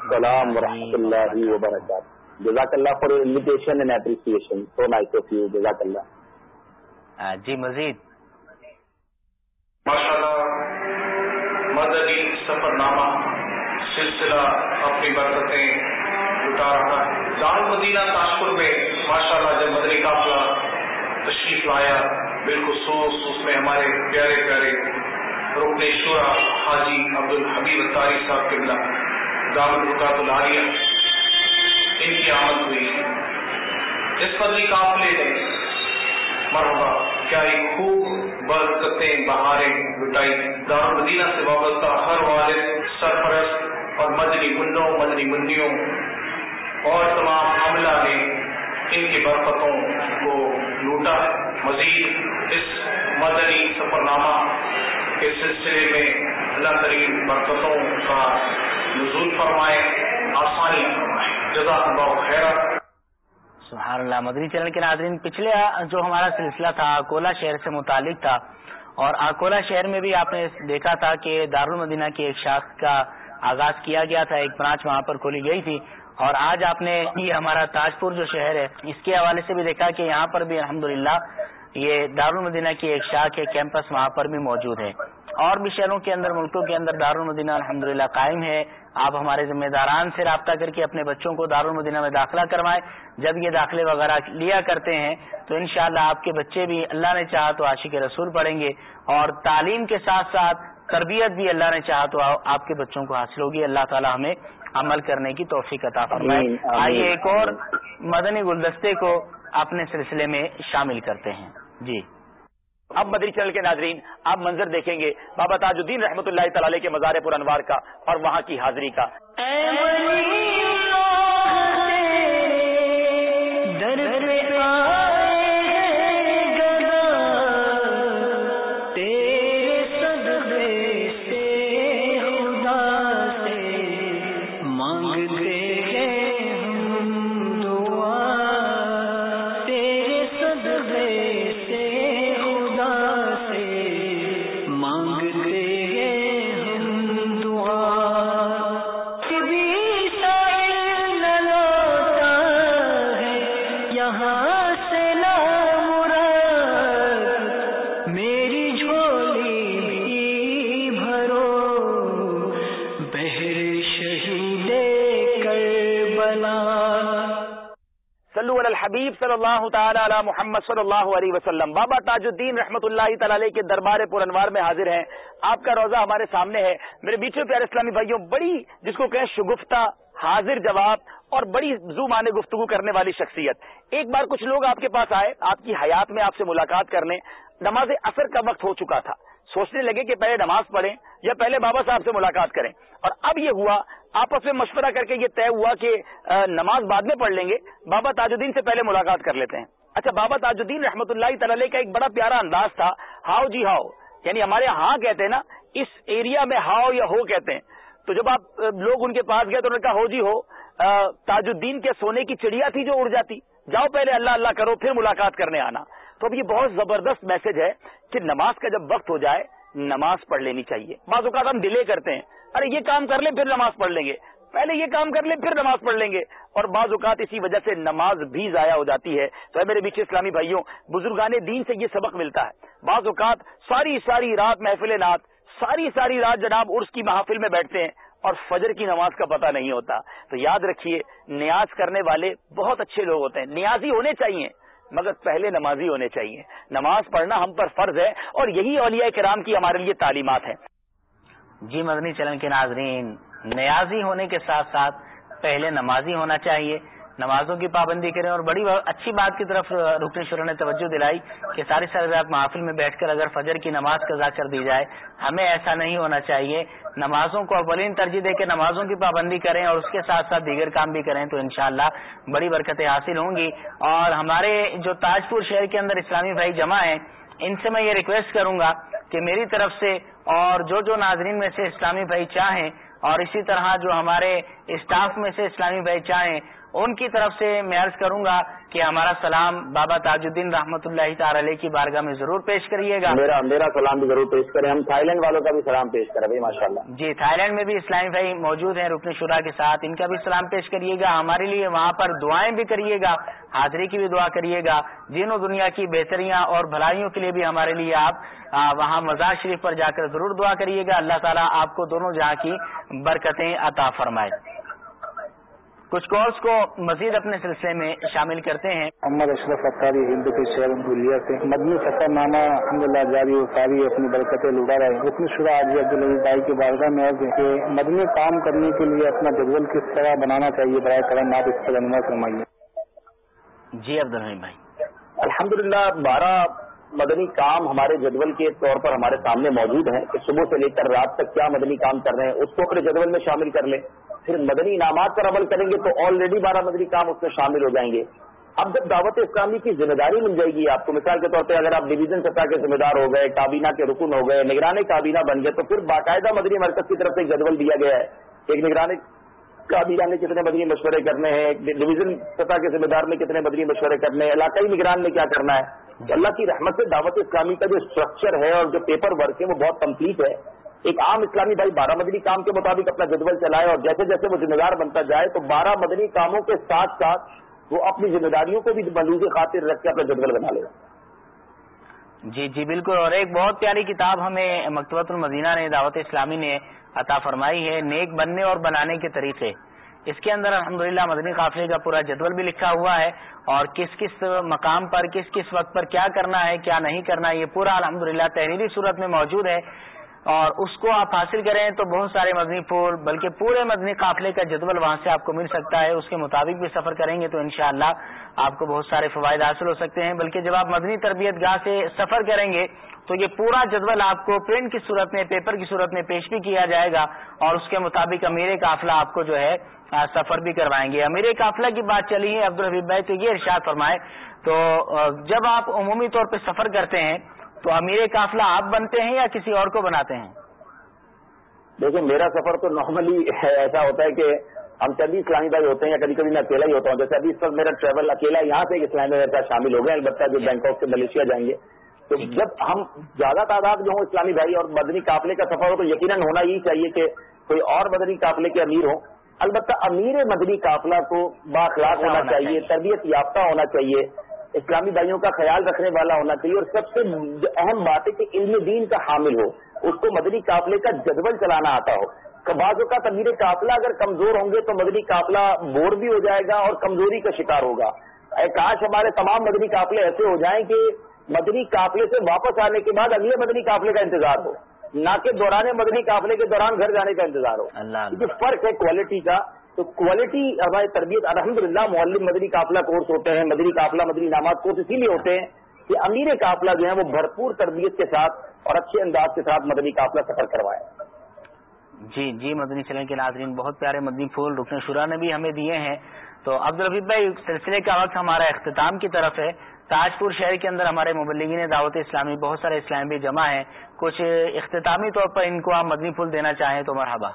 السلام ورحمۃ اللہ وبرکاتہ جزاک اللہ for invitation and appreciation so nice of you جزاک اللہ جی مزید ماشاء اللہ مدنی سفر نامہ سلسلہ اپنی برکتیں لٹا رہا ہے دار مدینہ تاجپور میں ماشاء اللہ جب مدنی قافلہ تشریف لایا بالخصوص اس میں ہمارے پیارے پیارے رکن شورا حاجی عبد الحبیب اتاری صاحب قبلہ دارالفقات العالیہ ان کی آمد ہوئی۔ اس مدنی قافلے نے مرحبا، کیا ایک خوب برکتیں بہاریں لٹائی۔ دار المدینہ سے وابستہ ہر والد، سرپرست اور مدنی منوں مدنی منڈیوں اور تمام عملہ نے ان کی برکتوں کو لوٹا۔ مزید اس مدنی سفر نامہ کے سلسلے میں اللہ کریم برکتوں کا نزول فرمائے آسانیاں فرمائے۔ جزاک اللہ خیر سبحان اللہ، مدنی چینل کے ناظرین، پچھلے جو ہمارا سلسلہ تھا اکولا شہر سے متعلق تھا، اور اکولا شہر میں بھی آپ نے دیکھا تھا کہ دارالمدینہ کی ایک شاخ کا آغاز کیا گیا تھا، ایک برانچ وہاں پر کھولی گئی تھی۔ اور آج آپ نے یہ ہمارا تاجپور جو شہر ہے، اس کے حوالے سے بھی دیکھا کہ یہاں پر بھی الحمدللہ یہ دارالمدینہ کی ایک شاخ ہے کیمپس وہاں پر بھی موجود ہے اور بھی شہروں کے اندر ملکوں کے اندر دارالمدینہ الحمدللہ قائم ہے۔ آپ ہمارے ذمہ داران سے رابطہ کر کے اپنے بچوں کو دارالمدینہ میں داخلہ کروائیں۔ جب یہ داخلے وغیرہ لیا کرتے ہیں تو انشاءاللہ آپ کے بچے بھی اللہ نے چاہا تو عاشق رسول پڑھیں گے۔ اور تعلیم کے ساتھ ساتھ تربیت بھی اللہ نے چاہا تو آپ کے بچوں کو حاصل ہوگی۔ اللہ تعالی ہمیں عمل کرنے کی توفیق عطا فرمائے۔ آئیے ایک اور مدنی گلدستے کو اپنے سلسلے میں شامل کرتے ہیں۔ جی۔ اب مدری چینل کے ناظرین آپ منظر دیکھیں گے بابا تاج الدین رحمۃ اللہ تعالی کے مزار پر انوار کا اور وہاں کی حاضری کا۔ صلی اللہ تعالی علی محمد صلی اللہ علیہ وسلم۔ بابا تاج الدین رحمۃ اللہ تعالی کے دربار پر انوار میں حاضر ہیں۔ آپ کا روزہ ہمارے سامنے ہے۔ میرے بیچے پیارے اسلامی بھائیوں، بڑی جس کو کہیں شگفتہ، حاضر جواب اور بڑی زو مانے گفتگو کرنے والی شخصیت۔ ایک بار کچھ لوگ آپ کے پاس آئے، آپ کی حیات میں آپ سے ملاقات کرنے نماز اثر کا وقت ہو چکا تھا۔ سوچنے لگے کہ پہلے نماز پڑھیں یا پہلے بابا صاحب سے ملاقات کریں۔ اور اب یہ ہوا آپس میں مشورہ کر کے یہ طے ہوا کہ نماز بعد میں پڑھ لیں گے، بابا تاج الدین سے پہلے ملاقات کر لیتے ہیں۔ اچھا بابا تاج الدین رحمۃ اللہ تعالی کا ایک بڑا پیارا انداز تھا، ہاؤ جی ہاؤ۔ یعنی ہمارے ہاں کہتے ہیں نا، اس ایریا میں ہاؤ یا ہو کہتے ہیں۔ تو جب آپ لوگ ان کے پاس گئے تو انہوں نے کہا، ہو جی ہو تاج الدین کے سونے کی چڑیا تھی جو اڑ جاتی۔ جاؤ پہلے اللہ اللہ کرو، پھر ملاقات کرنے آنا۔ تو اب یہ بہت زبردست میسج ہے کہ نماز کا جب وقت ہو جائے، نماز پڑھ لینی چاہیے۔ بعض اوقات ہم ڈیلے کرتے ہیں۔ ارے یہ کام کر لیں پھر نماز پڑھ لیں گے۔ پہلے یہ کام کر لیں پھر نماز پڑھ لیں گے۔ اور بعض اوقات اسی وجہ سے نماز بھی ضائع ہو جاتی ہے۔ تو میرے بیچ اسلامی بھائیوں، بزرگان دین سے یہ سبق ملتا ہے۔ بعض اوقات ساری ساری رات محفل نات ساری ساری رات جناب عرس کی محافل میں بیٹھتے ہیں اور فجر کی نماز کا پتہ نہیں ہوتا۔ تو یاد رکھیے، نیاز کرنے والے بہت اچھے لوگ ہوتے ہیں۔ نیازی ہونے چاہیے، مگر پہلے نمازی ہونے چاہیے۔ نماز پڑھنا ہم پر فرض ہے اور یہی اولیاء کرام کی ہمارے لیے تعلیمات ہیں۔ جی مدنی چلن کے ناظرین، نیازی ہونے کے ساتھ ساتھ پہلے نمازی ہونا چاہیے، نمازوں کی پابندی کریں اور بڑی اچھی بات کی طرف رکن شروع نے توجہ دلائی کہ ساری ساری رات محافل میں بیٹھ کر اگر فجر کی نماز قضا کر دی جائے، ہمیں ایسا نہیں ہونا چاہیے۔ نمازوں کو اولین ترجیح دے کے نمازوں کی پابندی کریں اور اس کے ساتھ ساتھ دیگر کام بھی کریں تو انشاءاللہ بڑی برکتیں حاصل ہوں گی۔ اور ہمارے جو تاج پور شہر کے اندر اسلامی بھائی جمع ہیں ان سے میں یہ ریکویسٹ کروں گا کہ میری طرف سے اور جو جو ناظرین میں سے اسلامی بھائی چاہیں اور اسی طرح جو ہمارے اسٹاف میں سے اسلامی بھائی چاہیں ان کی طرف سے میں عرض کروں گا کہ ہمارا سلام بابا تاج الدین رحمۃ اللہ تعالی کی بارگاہ میں ضرور پیش کریے گا۔ میرا میرا سلام بھی ضرور پیش کریں۔ ہم تھائی لینڈ والوں کا بھی سلام پیش کریں۔ ماشاء اللہ جی تھائی لینڈ میں بھی اسلامی بھائی موجود ہیں رکن شورا کے ساتھ۔ ان کا بھی سلام پیش کریے گا۔ ہمارے لیے وہاں پر دعائیں بھی کریے گا۔ حاضری کی بھی دعا کریے گا۔ دین و دنیا کی بہتریاں اور بھلائیوں کے لیے بھی ہمارے لیے آپ وہاں مزار شریف پر جا کر ضرور دعا کریے گا۔ اللہ تعالیٰ آپ کو دونوں جہاں کی برکتیں عطا فرمائے۔ کچھ کالس کو مزید اپنے سلسلے میں شامل کرتے ہیں۔ محمد اشرف اختاری ہند کے شہر سے۔ مدنی سفر نامہ الحمد للہ جاری و ساری اپنی برکتیں لٹا رہے رکن شرا علی عبدالعزی بھائی کی بارگاہ میں کہ مدنی کام کرنے کے لیے اپنا جدول کس طرح بنانا چاہیے برائے کرم آپ اس پر رہنما فرمائیے۔ جی عبدالرحیم بھائی۔ الحمد للہ بارہ مدنی کام ہمارے جدول کے طور پر ہمارے سامنے موجود ہیں کہ صبح سے لے کر رات تک کیا مدنی کام کر رہے ہیں، اس کو اپنے جدول میں شامل کر لیں۔ پھر مدنی انعامات پر عمل کریں گے تو آلریڈی بارہ مدنی کام اس میں شامل ہو جائیں گے۔ اب جب دعوت اسلامی کی ذمہ داری مل جائے گی، آپ کو مثال کے طور پہ اگر آپ ڈویژن سطح کے ذمہ دار ہو گئے، کابینہ کے رکن ہو گئے نگرانی کابینہ بن گئے، تو پھر باقاعدہ مدنی مرکز کی طرف سے ایک جدول دیا گیا ہے۔ ایک نگرانی کابینہ میں کتنے مدنی مشورے کرنے ہیں ڈویژن سطح کے ذمہ دار میں کتنے مدنی مشورے کرنے ہیں، علاقائی نگران میں کیا کرنا ہے؟ اللہ کی رحمت سے دعوت اسلامی کا جو اسٹرکچر ہے اور جو پیپر ورک ہے وہ بہت کمپلیٹ ہے۔ ایک عام اسلامی بھائی بارہ مدنی کام کے مطابق اپنا جدول چلائے اور جیسے جیسے وہ ذمہ دار بنتا جائے تو بارہ مدنی کاموں کے ساتھ ساتھ وہ اپنی ذمہ داریوں کو بھی ملوز خاطر رکھ کے اپنا جدول بنا لے۔ گا جی جی بالکل۔ اور ایک بہت پیاری کتاب ہمیں مکتبۃ المدینہ نے، دعوت اسلامی نے عطا فرمائی ہے، نیک بننے اور بنانے کے طریقے۔ اس کے اندر الحمدللہ مدنی قافلے کا پورا جدول بھی لکھا ہوا ہے اور کس کس مقام پر، کس کس وقت پر کیا کرنا ہے، کیا نہیں کرنا ہے یہ پورا الحمدللہ تحریری صورت میں موجود ہے۔ اور اس کو آپ حاصل کریں تو بہت سارے مدنی پھول، بلکہ پورے مدنی قافلے کا جدول وہاں سے آپ کو مل سکتا ہے۔ اس کے مطابق بھی سفر کریں گے تو انشاءاللہ آپ کو بہت سارے فوائد حاصل ہو سکتے ہیں۔ بلکہ جب آپ مدنی تربیت گاہ سے سفر کریں گے تو یہ پورا جدول آپ کو پرنٹ کی صورت میں، پیپر کی صورت میں پیش بھی کیا جائے گا اور اس کے مطابق امیر قافلہ آپ کو جو ہے سفر بھی کروائیں گے۔ امیر قافلہ کی بات چلی ہے عبدالحبیب بھائی، تو یہ ارشاد فرمائے، تو جب آپ عمومی طور پہ سفر کرتے ہیں تو امیر قافلہ آپ بنتے ہیں یا کسی اور کو بناتے ہیں؟ دیکھیں میرا سفر تو نارملی ایسا ہوتا ہے کہ ہم سبھی اسلامی بھائی ہوتے ہیں یا کبھی کبھی میں اکیلا ہی ہوتا ہوں۔ جیسے ابھی اس وقت میرا ٹریول اکیلا یہاں سے اسلامی بھائی شامل ہو گئے البتہ جو بینکاک سے ملیشیا جائیں گے۔ تو جب ہم زیادہ تعداد جو ہوں اسلامی بھائی اور مدنی قافلے کا سفر ہو تو یقیناً ہونا ہی چاہیے کہ کوئی اور مدنی قافلے کے امیر ہوں۔ البتہ امیر مدنی قافلہ کو باخلاق ہونا چاہیے۔ تربیت یافتہ ہونا چاہیے۔ اسلامی بھائیوں کا خیال رکھنے والا ہونا چاہیے اور سب سے اہم بات ہے کہ علم دین کا حامل ہو اس کو مدنی قافلے کا جدول چلانا آتا ہو۔ بعضوں کا امیر قافلہ اگر کمزور ہوں گے تو مدنی قافلہ بور بھی ہو جائے گا اور کمزوری کا شکار ہوگا۔ کاش ہمارے تمام مدنی قافلے ایسے ہو جائیں کہ مدنی قافلے سے واپس آنے کے بعد اگلے مدنی قافلے کا انتظار ہو۔ نہ کہ دوران مدنی قافلے کے دوران گھر جانے کا انتظار ہو۔ کیونکہ فرق ہے کوالٹی کا۔ تو کوالٹی ہماری تربیت الحمد للہ معلم مدنی قافلہ کورس ہوتے ہیں، مدنی قافلہ، مدنی نامات کورس اسی لیے ہوتے ہیں کہ امیر قافلہ جو ہے وہ بھرپور تربیت کے ساتھ اور اچھے انداز کے ساتھ مدنی قافلہ سفر کروائے جی جی مدنی چلن کے ناظرین، بہت پیارے مدنی پھول رکن شورا نے بھی ہمیں دیے ہیں۔ تو عبدالرفیب بھائی، سلسلے کا وقت ہمارا اختتام کی طرف ہے۔ تاج پور شہر کے اندر ہمارے مبلگین دعوت اسلامی، بہت سارے اسلام بھی جمع ہیں۔ کچھ اختتامی طور پر ان کو آپ مدنی پھول دینا چاہیں تو مرحبا۔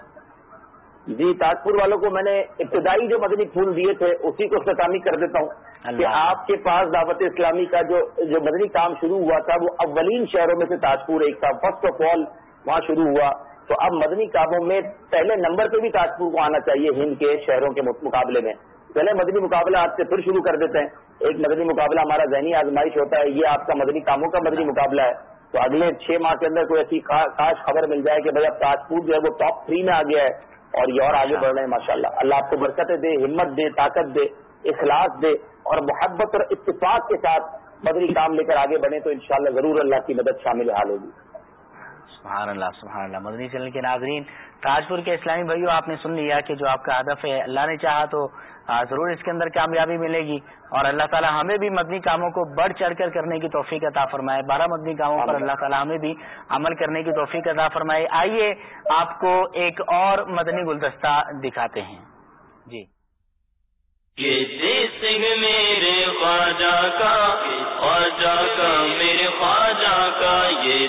جی تاج پور والوں کو میں نے ابتدائی جو مدنی پھول دیے تھے اسی کو اختتامی کر دیتا ہوں کہ آپ کے پاس دعوت اسلامی کا جو جو مدنی کام شروع ہوا تھا وہ اولین شہروں میں سے تاج پور ایک تھا۔ فرسٹ آف آل وہاں شروع ہوا۔ تو اب مدنی کاموں میں پہلے نمبر پہ بھی تاجپور کو آنا چاہیے ہند کے شہروں کے مقابلے میں۔ پہلے مدنی مقابلہ آپ سے پھر شروع کر دیتے ہیں۔ ایک مدنی مقابلہ ہمارا ذہنی آزمائش ہوتا ہے یہ آپ کا مدنی کاموں کا مدنی مقابلہ ہے۔ تو اگلے چھ ماہ کے اندر کوئی ایسی خاص خبر مل جائے کہ بھائی اب تاجپور جو ہے وہ ٹاپ تھری میں آ گیا ہے۔ اور یہ اور آگے بڑھ رہے ہیں ماشاء اللہ اللہ آپ کو برکتیں دے ہمت دے طاقت دے اخلاص دے اور محبت اور اتفاق کے ساتھ مدنی کام لے کر آگے بڑھیں تو انشاءاللہ ضرور اللہ کی مدد شامل حال ہوگی۔ سبحان اللہ سبحان اللہ۔ مدنی چینل کے ناظرین تاجپور کے اسلامی بھائیوں آپ نے سن لیا کہ جو آپ کا ہدف ہے اللہ نے چاہا تو ہاں، ضرور اس کے اندر کامیابی ملے گی۔ اور اللہ تعالیٰ ہمیں بھی مدنی کاموں کو بڑھ چڑھ کر کرنے کی توفیق عطا فرمائے۔ بارہ مدنی کاموں پر اللہ تعالیٰ ہمیں بھی عمل کرنے کی توفیق عطا فرمائے۔ آئیے آپ کو ایک اور مدنی گلدستہ دکھاتے ہیں۔ جی۔ سنگھ میرے خواجہ کا خواجہ کا، میرے خواجہ کا، یہ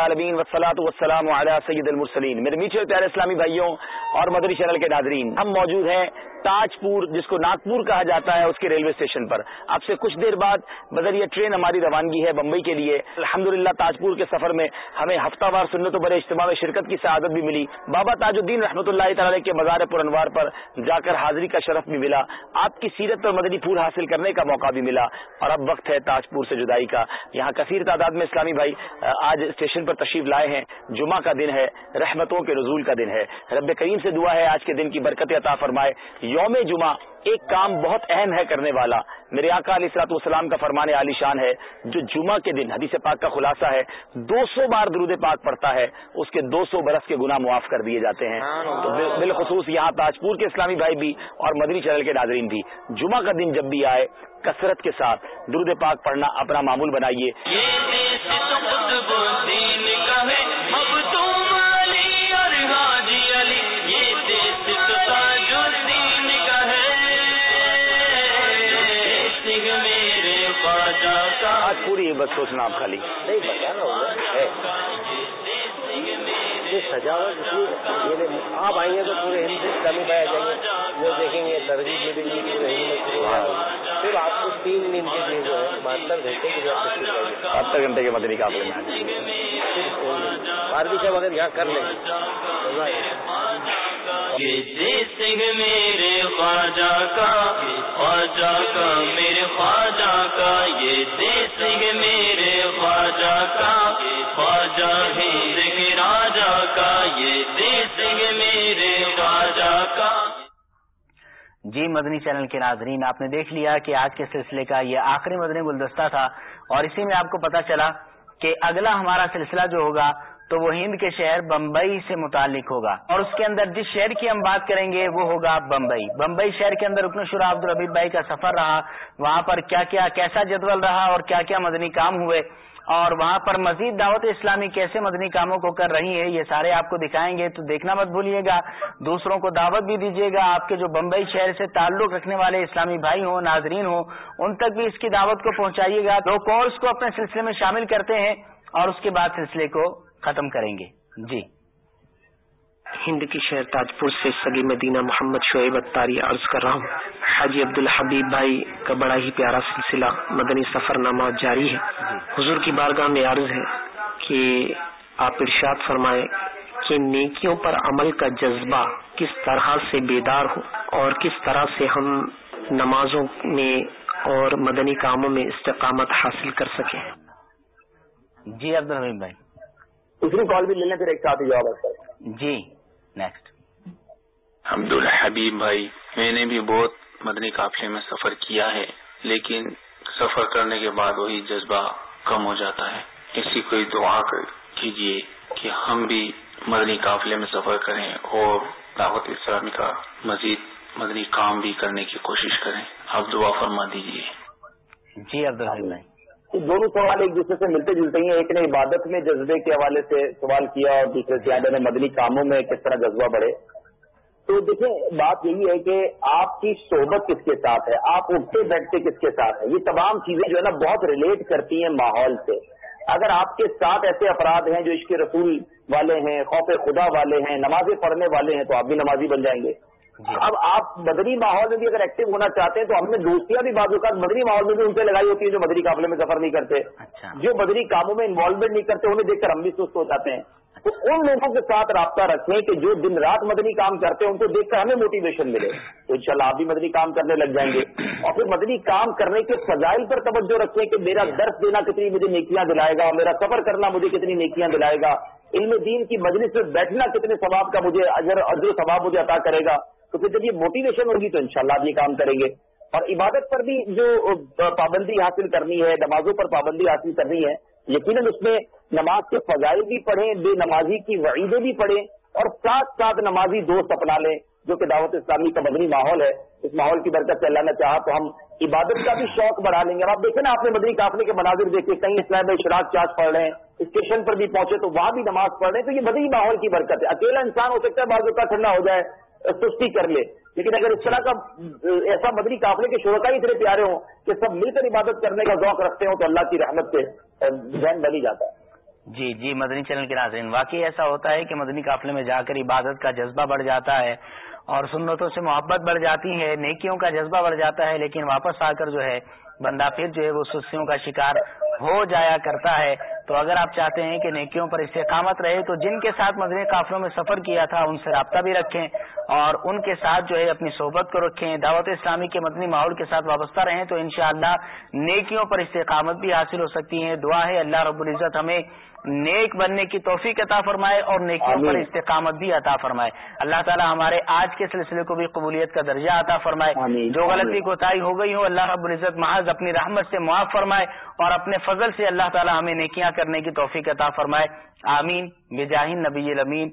العالمین وسلاۃ وسلام علی سید المرسلین۔ میرے میٹھے پیارے اسلامی بھائیوں اور مدری چینل کے ناظرین، ہم موجود ہیں تاج پور جس کو ناگپور کہا جاتا ہے، اس کے ریلوے اسٹیشن پر۔ اب سے کچھ دیر بعد بذریعہ ٹرین ہماری روانگی ہے بمبئی کے لیے۔ الحمد للہ تاج پور کے سفر میں ہمیں ہفتہ وار سنت و بڑے اجتماع میں شرکت کی سعادت بھی ملی۔ بابا تاج الدین رحمۃ اللہ تعالی کے مزار پر انوار پر جا کر حاضری کا شرف بھی ملا۔ آپ کی سیرت پر مدنی پھول حاصل کرنے کا موقع بھی ملا۔ اور اب وقت ہے تاج پور سے جدائی کا۔ یہاں کثیر تعداد میں اسلامی بھائی آج اسٹیشن پر تشریف لائے ہیں۔ جمعہ کا دن ہے رحمتوں کے نزول کا دن ہے۔ رب کریم سے دعا ہے آج کے دن کی برکت عطا فرمائے۔ یوم جمعہ ایک کام بہت اہم ہے کرنے والا۔ میرے آقا علیہ السلاط والسلام کا فرمان عالی شان ہے۔ جو جمعہ کے دن حدیث پاک کا خلاصہ ہے دو سو بار درود پاک پڑتا ہے اس کے دو سو برس کے گناہ معاف کر دیے جاتے ہیں۔ تو بالخصوص یہاں تاجپور کے اسلامی بھائی بھی اور مدنی چینل کے ناظرین بھی۔ جمعہ کا دن جب بھی آئے کثرت کے ساتھ درود پاک پڑھنا اپنا معمول بنائیے۔ بس سوچنا آپ خالی۔ نہیں بتانا ہوگا ہے۔ یہ سجاوٹ آپ آئیں گے تو پورے ہند سے بھائی آ جائیں گے وہ دیکھیں گے ترغیب ملے گی پورے ہند میں پھر آپ کو تین دن کے لیے جو ہے بہتر گھنٹے لائیں گے بہتر گھنٹے کے مدنی قافلے میں صاحب اگر یہاں کر لیں۔ سنگھ میرے خواجہ کا خواجہ کا میرے خواجہ کا یہ سنگھ میرے کا خواجہ ہند کے راجا کا، یہ جی میرے کا۔ جی مدنی چینل کے ناظرین، آپ نے دیکھ لیا کہ آج کے سلسلے کا یہ آخری مدنی گلدستہ تھا اور اسی میں آپ کو پتا چلا کہ اگلا ہمارا سلسلہ جو ہوگا تو وہ ہند کے شہر بمبئی سے متعلق ہوگا اور اس کے اندر جس شہر کی ہم بات کریں گے وہ ہوگا بمبئی۔ بمبئی شہر کے اندر رکن شرا عبد الحبیب بھائی کا سفر رہا، وہاں پر کیا کیا کیسا جدول رہا اور کیا کیا مدنی کام ہوئے اور وہاں پر مزید دعوت اسلامی کیسے مدنی کاموں کو کر رہی ہے یہ سارے آپ کو دکھائیں گے، تو دیکھنا مت بھولیے گا دوسروں کو دعوت بھی دیجیے گا آپ کے جو بمبئی شہر سے تعلق رکھنے والے اسلامی بھائی ہوں، ناظرین ہوں، ان تک بھی اس کی دعوت کو پہنچائیے گا دو کورس کو اپنے سلسلے میں شامل کرتے ہیں اور اس کے بعد سلسلے کو ختم کریں گے۔ جی۔ ہند کے شہر تاجپور سے سگی مدینہ محمد شعیب اتاری عرض کر رہا ہوں۔ حاجی عبد الحبیب بھائی کا بڑا ہی پیارا سلسلہ مدنی سفر نامہ جاری ہے۔ حضور کی بارگاہ میں عرض ہے کہ آپ ارشاد فرمائے کہ نیکیوں پر عمل کا جذبہ کس طرح سے بیدار ہو اور کس طرح سے ہم نمازوں میں اور مدنی کاموں میں استقامت حاصل کر سکیں۔ جی عبد الحمید بھائی۔ دوسری کال بھی لے لیں پھر ایک ساتھ جواب جی۔ نیکسٹ عبد الحبیب بھائی میں نے بھی بہت مدنی قافلے میں سفر کیا ہے لیکن سفر کرنے کے بعد وہی جذبہ کم ہو جاتا ہے اسی کوئی دعا کیجیے کہ ہم بھی مدنی قافلے میں سفر کریں اور دعوت اسلامی کا مزید مدنی کام بھی کرنے کی کوشش کریں آپ دعا فرما دیجیے جی عبد یہ دونوں سوال ایک دوسرے سے ملتے جلتے ہیں، ایک نے عبادت میں جذبے کے حوالے سے سوال کیا اور دوسرے زیادہ نے مدنی کاموں میں کس طرح جذبہ بڑھے۔ تو دیکھیں، بات یہی ہے کہ آپ کی صحبت کس کے ساتھ ہے؟ آپ اٹھتے بیٹھتے کس کے ساتھ ہے؟ یہ تمام چیزیں جو ہے نا بہت ریلیٹ کرتی ہیں ماحول سے۔ اگر آپ کے ساتھ ایسے افراد ہیں جو عشق رسول والے ہیں، خوف خدا والے ہیں، نمازیں پڑھنے والے ہیں، تو آپ بھی نمازی بن جائیں گے۔ اب آپ مدنی ماحول میں بھی اگر ایکٹیو ہونا چاہتے ہیں تو ہم نے دوستیاں بھی بعض اوقات مدنی ماحول میں بھی ان سے لگائی ہوتی ہیں جو مدنی قابلے میں سفر نہیں کرتے۔ جو مدنی کاموں میں انوالومنٹ نہیں کرتے انہیں دیکھ کر ہم بھی سست ہو جاتے ہیں۔ تو ان لوگوں کے ساتھ رابطہ رکھیں کہ جو دن رات مدنی کام کرتے ہیں ان کو دیکھ کر ہمیں موٹیویشن ملے۔ تو ان شاء اللہ آپ بھی مدنی کام کرنے لگ جائیں گے۔ اور پھر مدنی کام کرنے کے فضائل پر توجہ رکھیں کہ میرا درد دینا کتنی مجھے نیکیاں دلائے گا میرا سفر کرنا مجھے کتنی نیکیاں دلائے گا۔ علم دین کی مجلس میں بیٹھنا کتنے ثواب کا مجھے اجر اجر ثواب مجھے عطا کرے گا۔ تو پھر جب یہ موٹیویشن ہوگی تو انشاءاللہ آپ یہ کام کریں گے۔ اور عبادت پر بھی جو پابندی حاصل کرنی ہے، نمازوں پر پابندی حاصل کرنی ہے، یقیناً اس میں نماز کے فضائل بھی پڑھیں، بے نمازی کی وعیدیں بھی پڑھیں اور ساتھ ساتھ نمازی دوست اپنا لیں، جو کہ دعوت اسلامی کا مدنی ماحول ہے۔ اس ماحول کی برکت سے اللہ نے چاہا تو ہم عبادت کا بھی شوق بڑھا لیں گے۔ اب آپ دیکھیں نا، آپ نے مدنی قافلے کے مناظر دیکھے، کہیں اسلام شراک چارج پڑھ رہے ہیں، اسٹیشن پر بھی پہنچے تو وہاں بھی نماز پڑھ رہے ہیں۔ تو یہ مدنی ماحول کی برکت ہے۔ اکیلا انسان ہو سکتا ہے، بعض کا ٹھنڈا ہو جائے۔ سستی کر لے۔ لیکن اگر اس طرح کا، ایسا مدنی قافلے کے شرکا ہی اتنے پیارے ہوں کہ سب مل کر عبادت کرنے کا ذوق رکھتے ہوں تو اللہ کی رحمت سے ذہن بنی جاتا ہے۔ جی جی مدنی چینل کے ناظرین، واقعی ایسا ہوتا ہے کہ مدنی قافلے میں جا کر عبادت کا جذبہ بڑھ جاتا ہے اور سنتوں سے محبت بڑھ جاتی ہے، نیکیوں کا جذبہ بڑھ جاتا ہے، لیکن واپس آ کر جو ہے، بندہ پھر جو ہے وہ سستیوں کا شکار ہو جایا کرتا ہے۔ تو اگر آپ چاہتے ہیں کہ نیکیوں پر استقامت رہے تو جن کے ساتھ مدنی قافلوں میں سفر کیا تھا ان سے رابطہ بھی رکھیں اور ان کے ساتھ جو ہے اپنی صحبت کو رکھیں۔ دعوت اسلامی کے مدنی ماحول کے ساتھ وابستہ رہیں تو انشاءاللہ نیکیوں پر استقامت بھی حاصل ہو سکتی ہے۔ دعا ہے اللہ رب العزت ہمیں نیک بننے کی توفیق عطا فرمائے اور نیکیوں پر استقامت بھی عطا فرمائے۔ اللہ تعالی ہمارے آج کے سلسلے کو بھی قبولیت کا درجہ عطا فرمائے۔ جو غلطی کوتاہی ہو گئی ہو اللہ رب العزت محض اپنی رحمت سے معاف فرمائے اور اپنے فضل سے اللہ تعالی ہمیں نیکیاں کرنے کی توفیق عطا فرمائے۔ آمین۔ بجاہین نبی الامین۔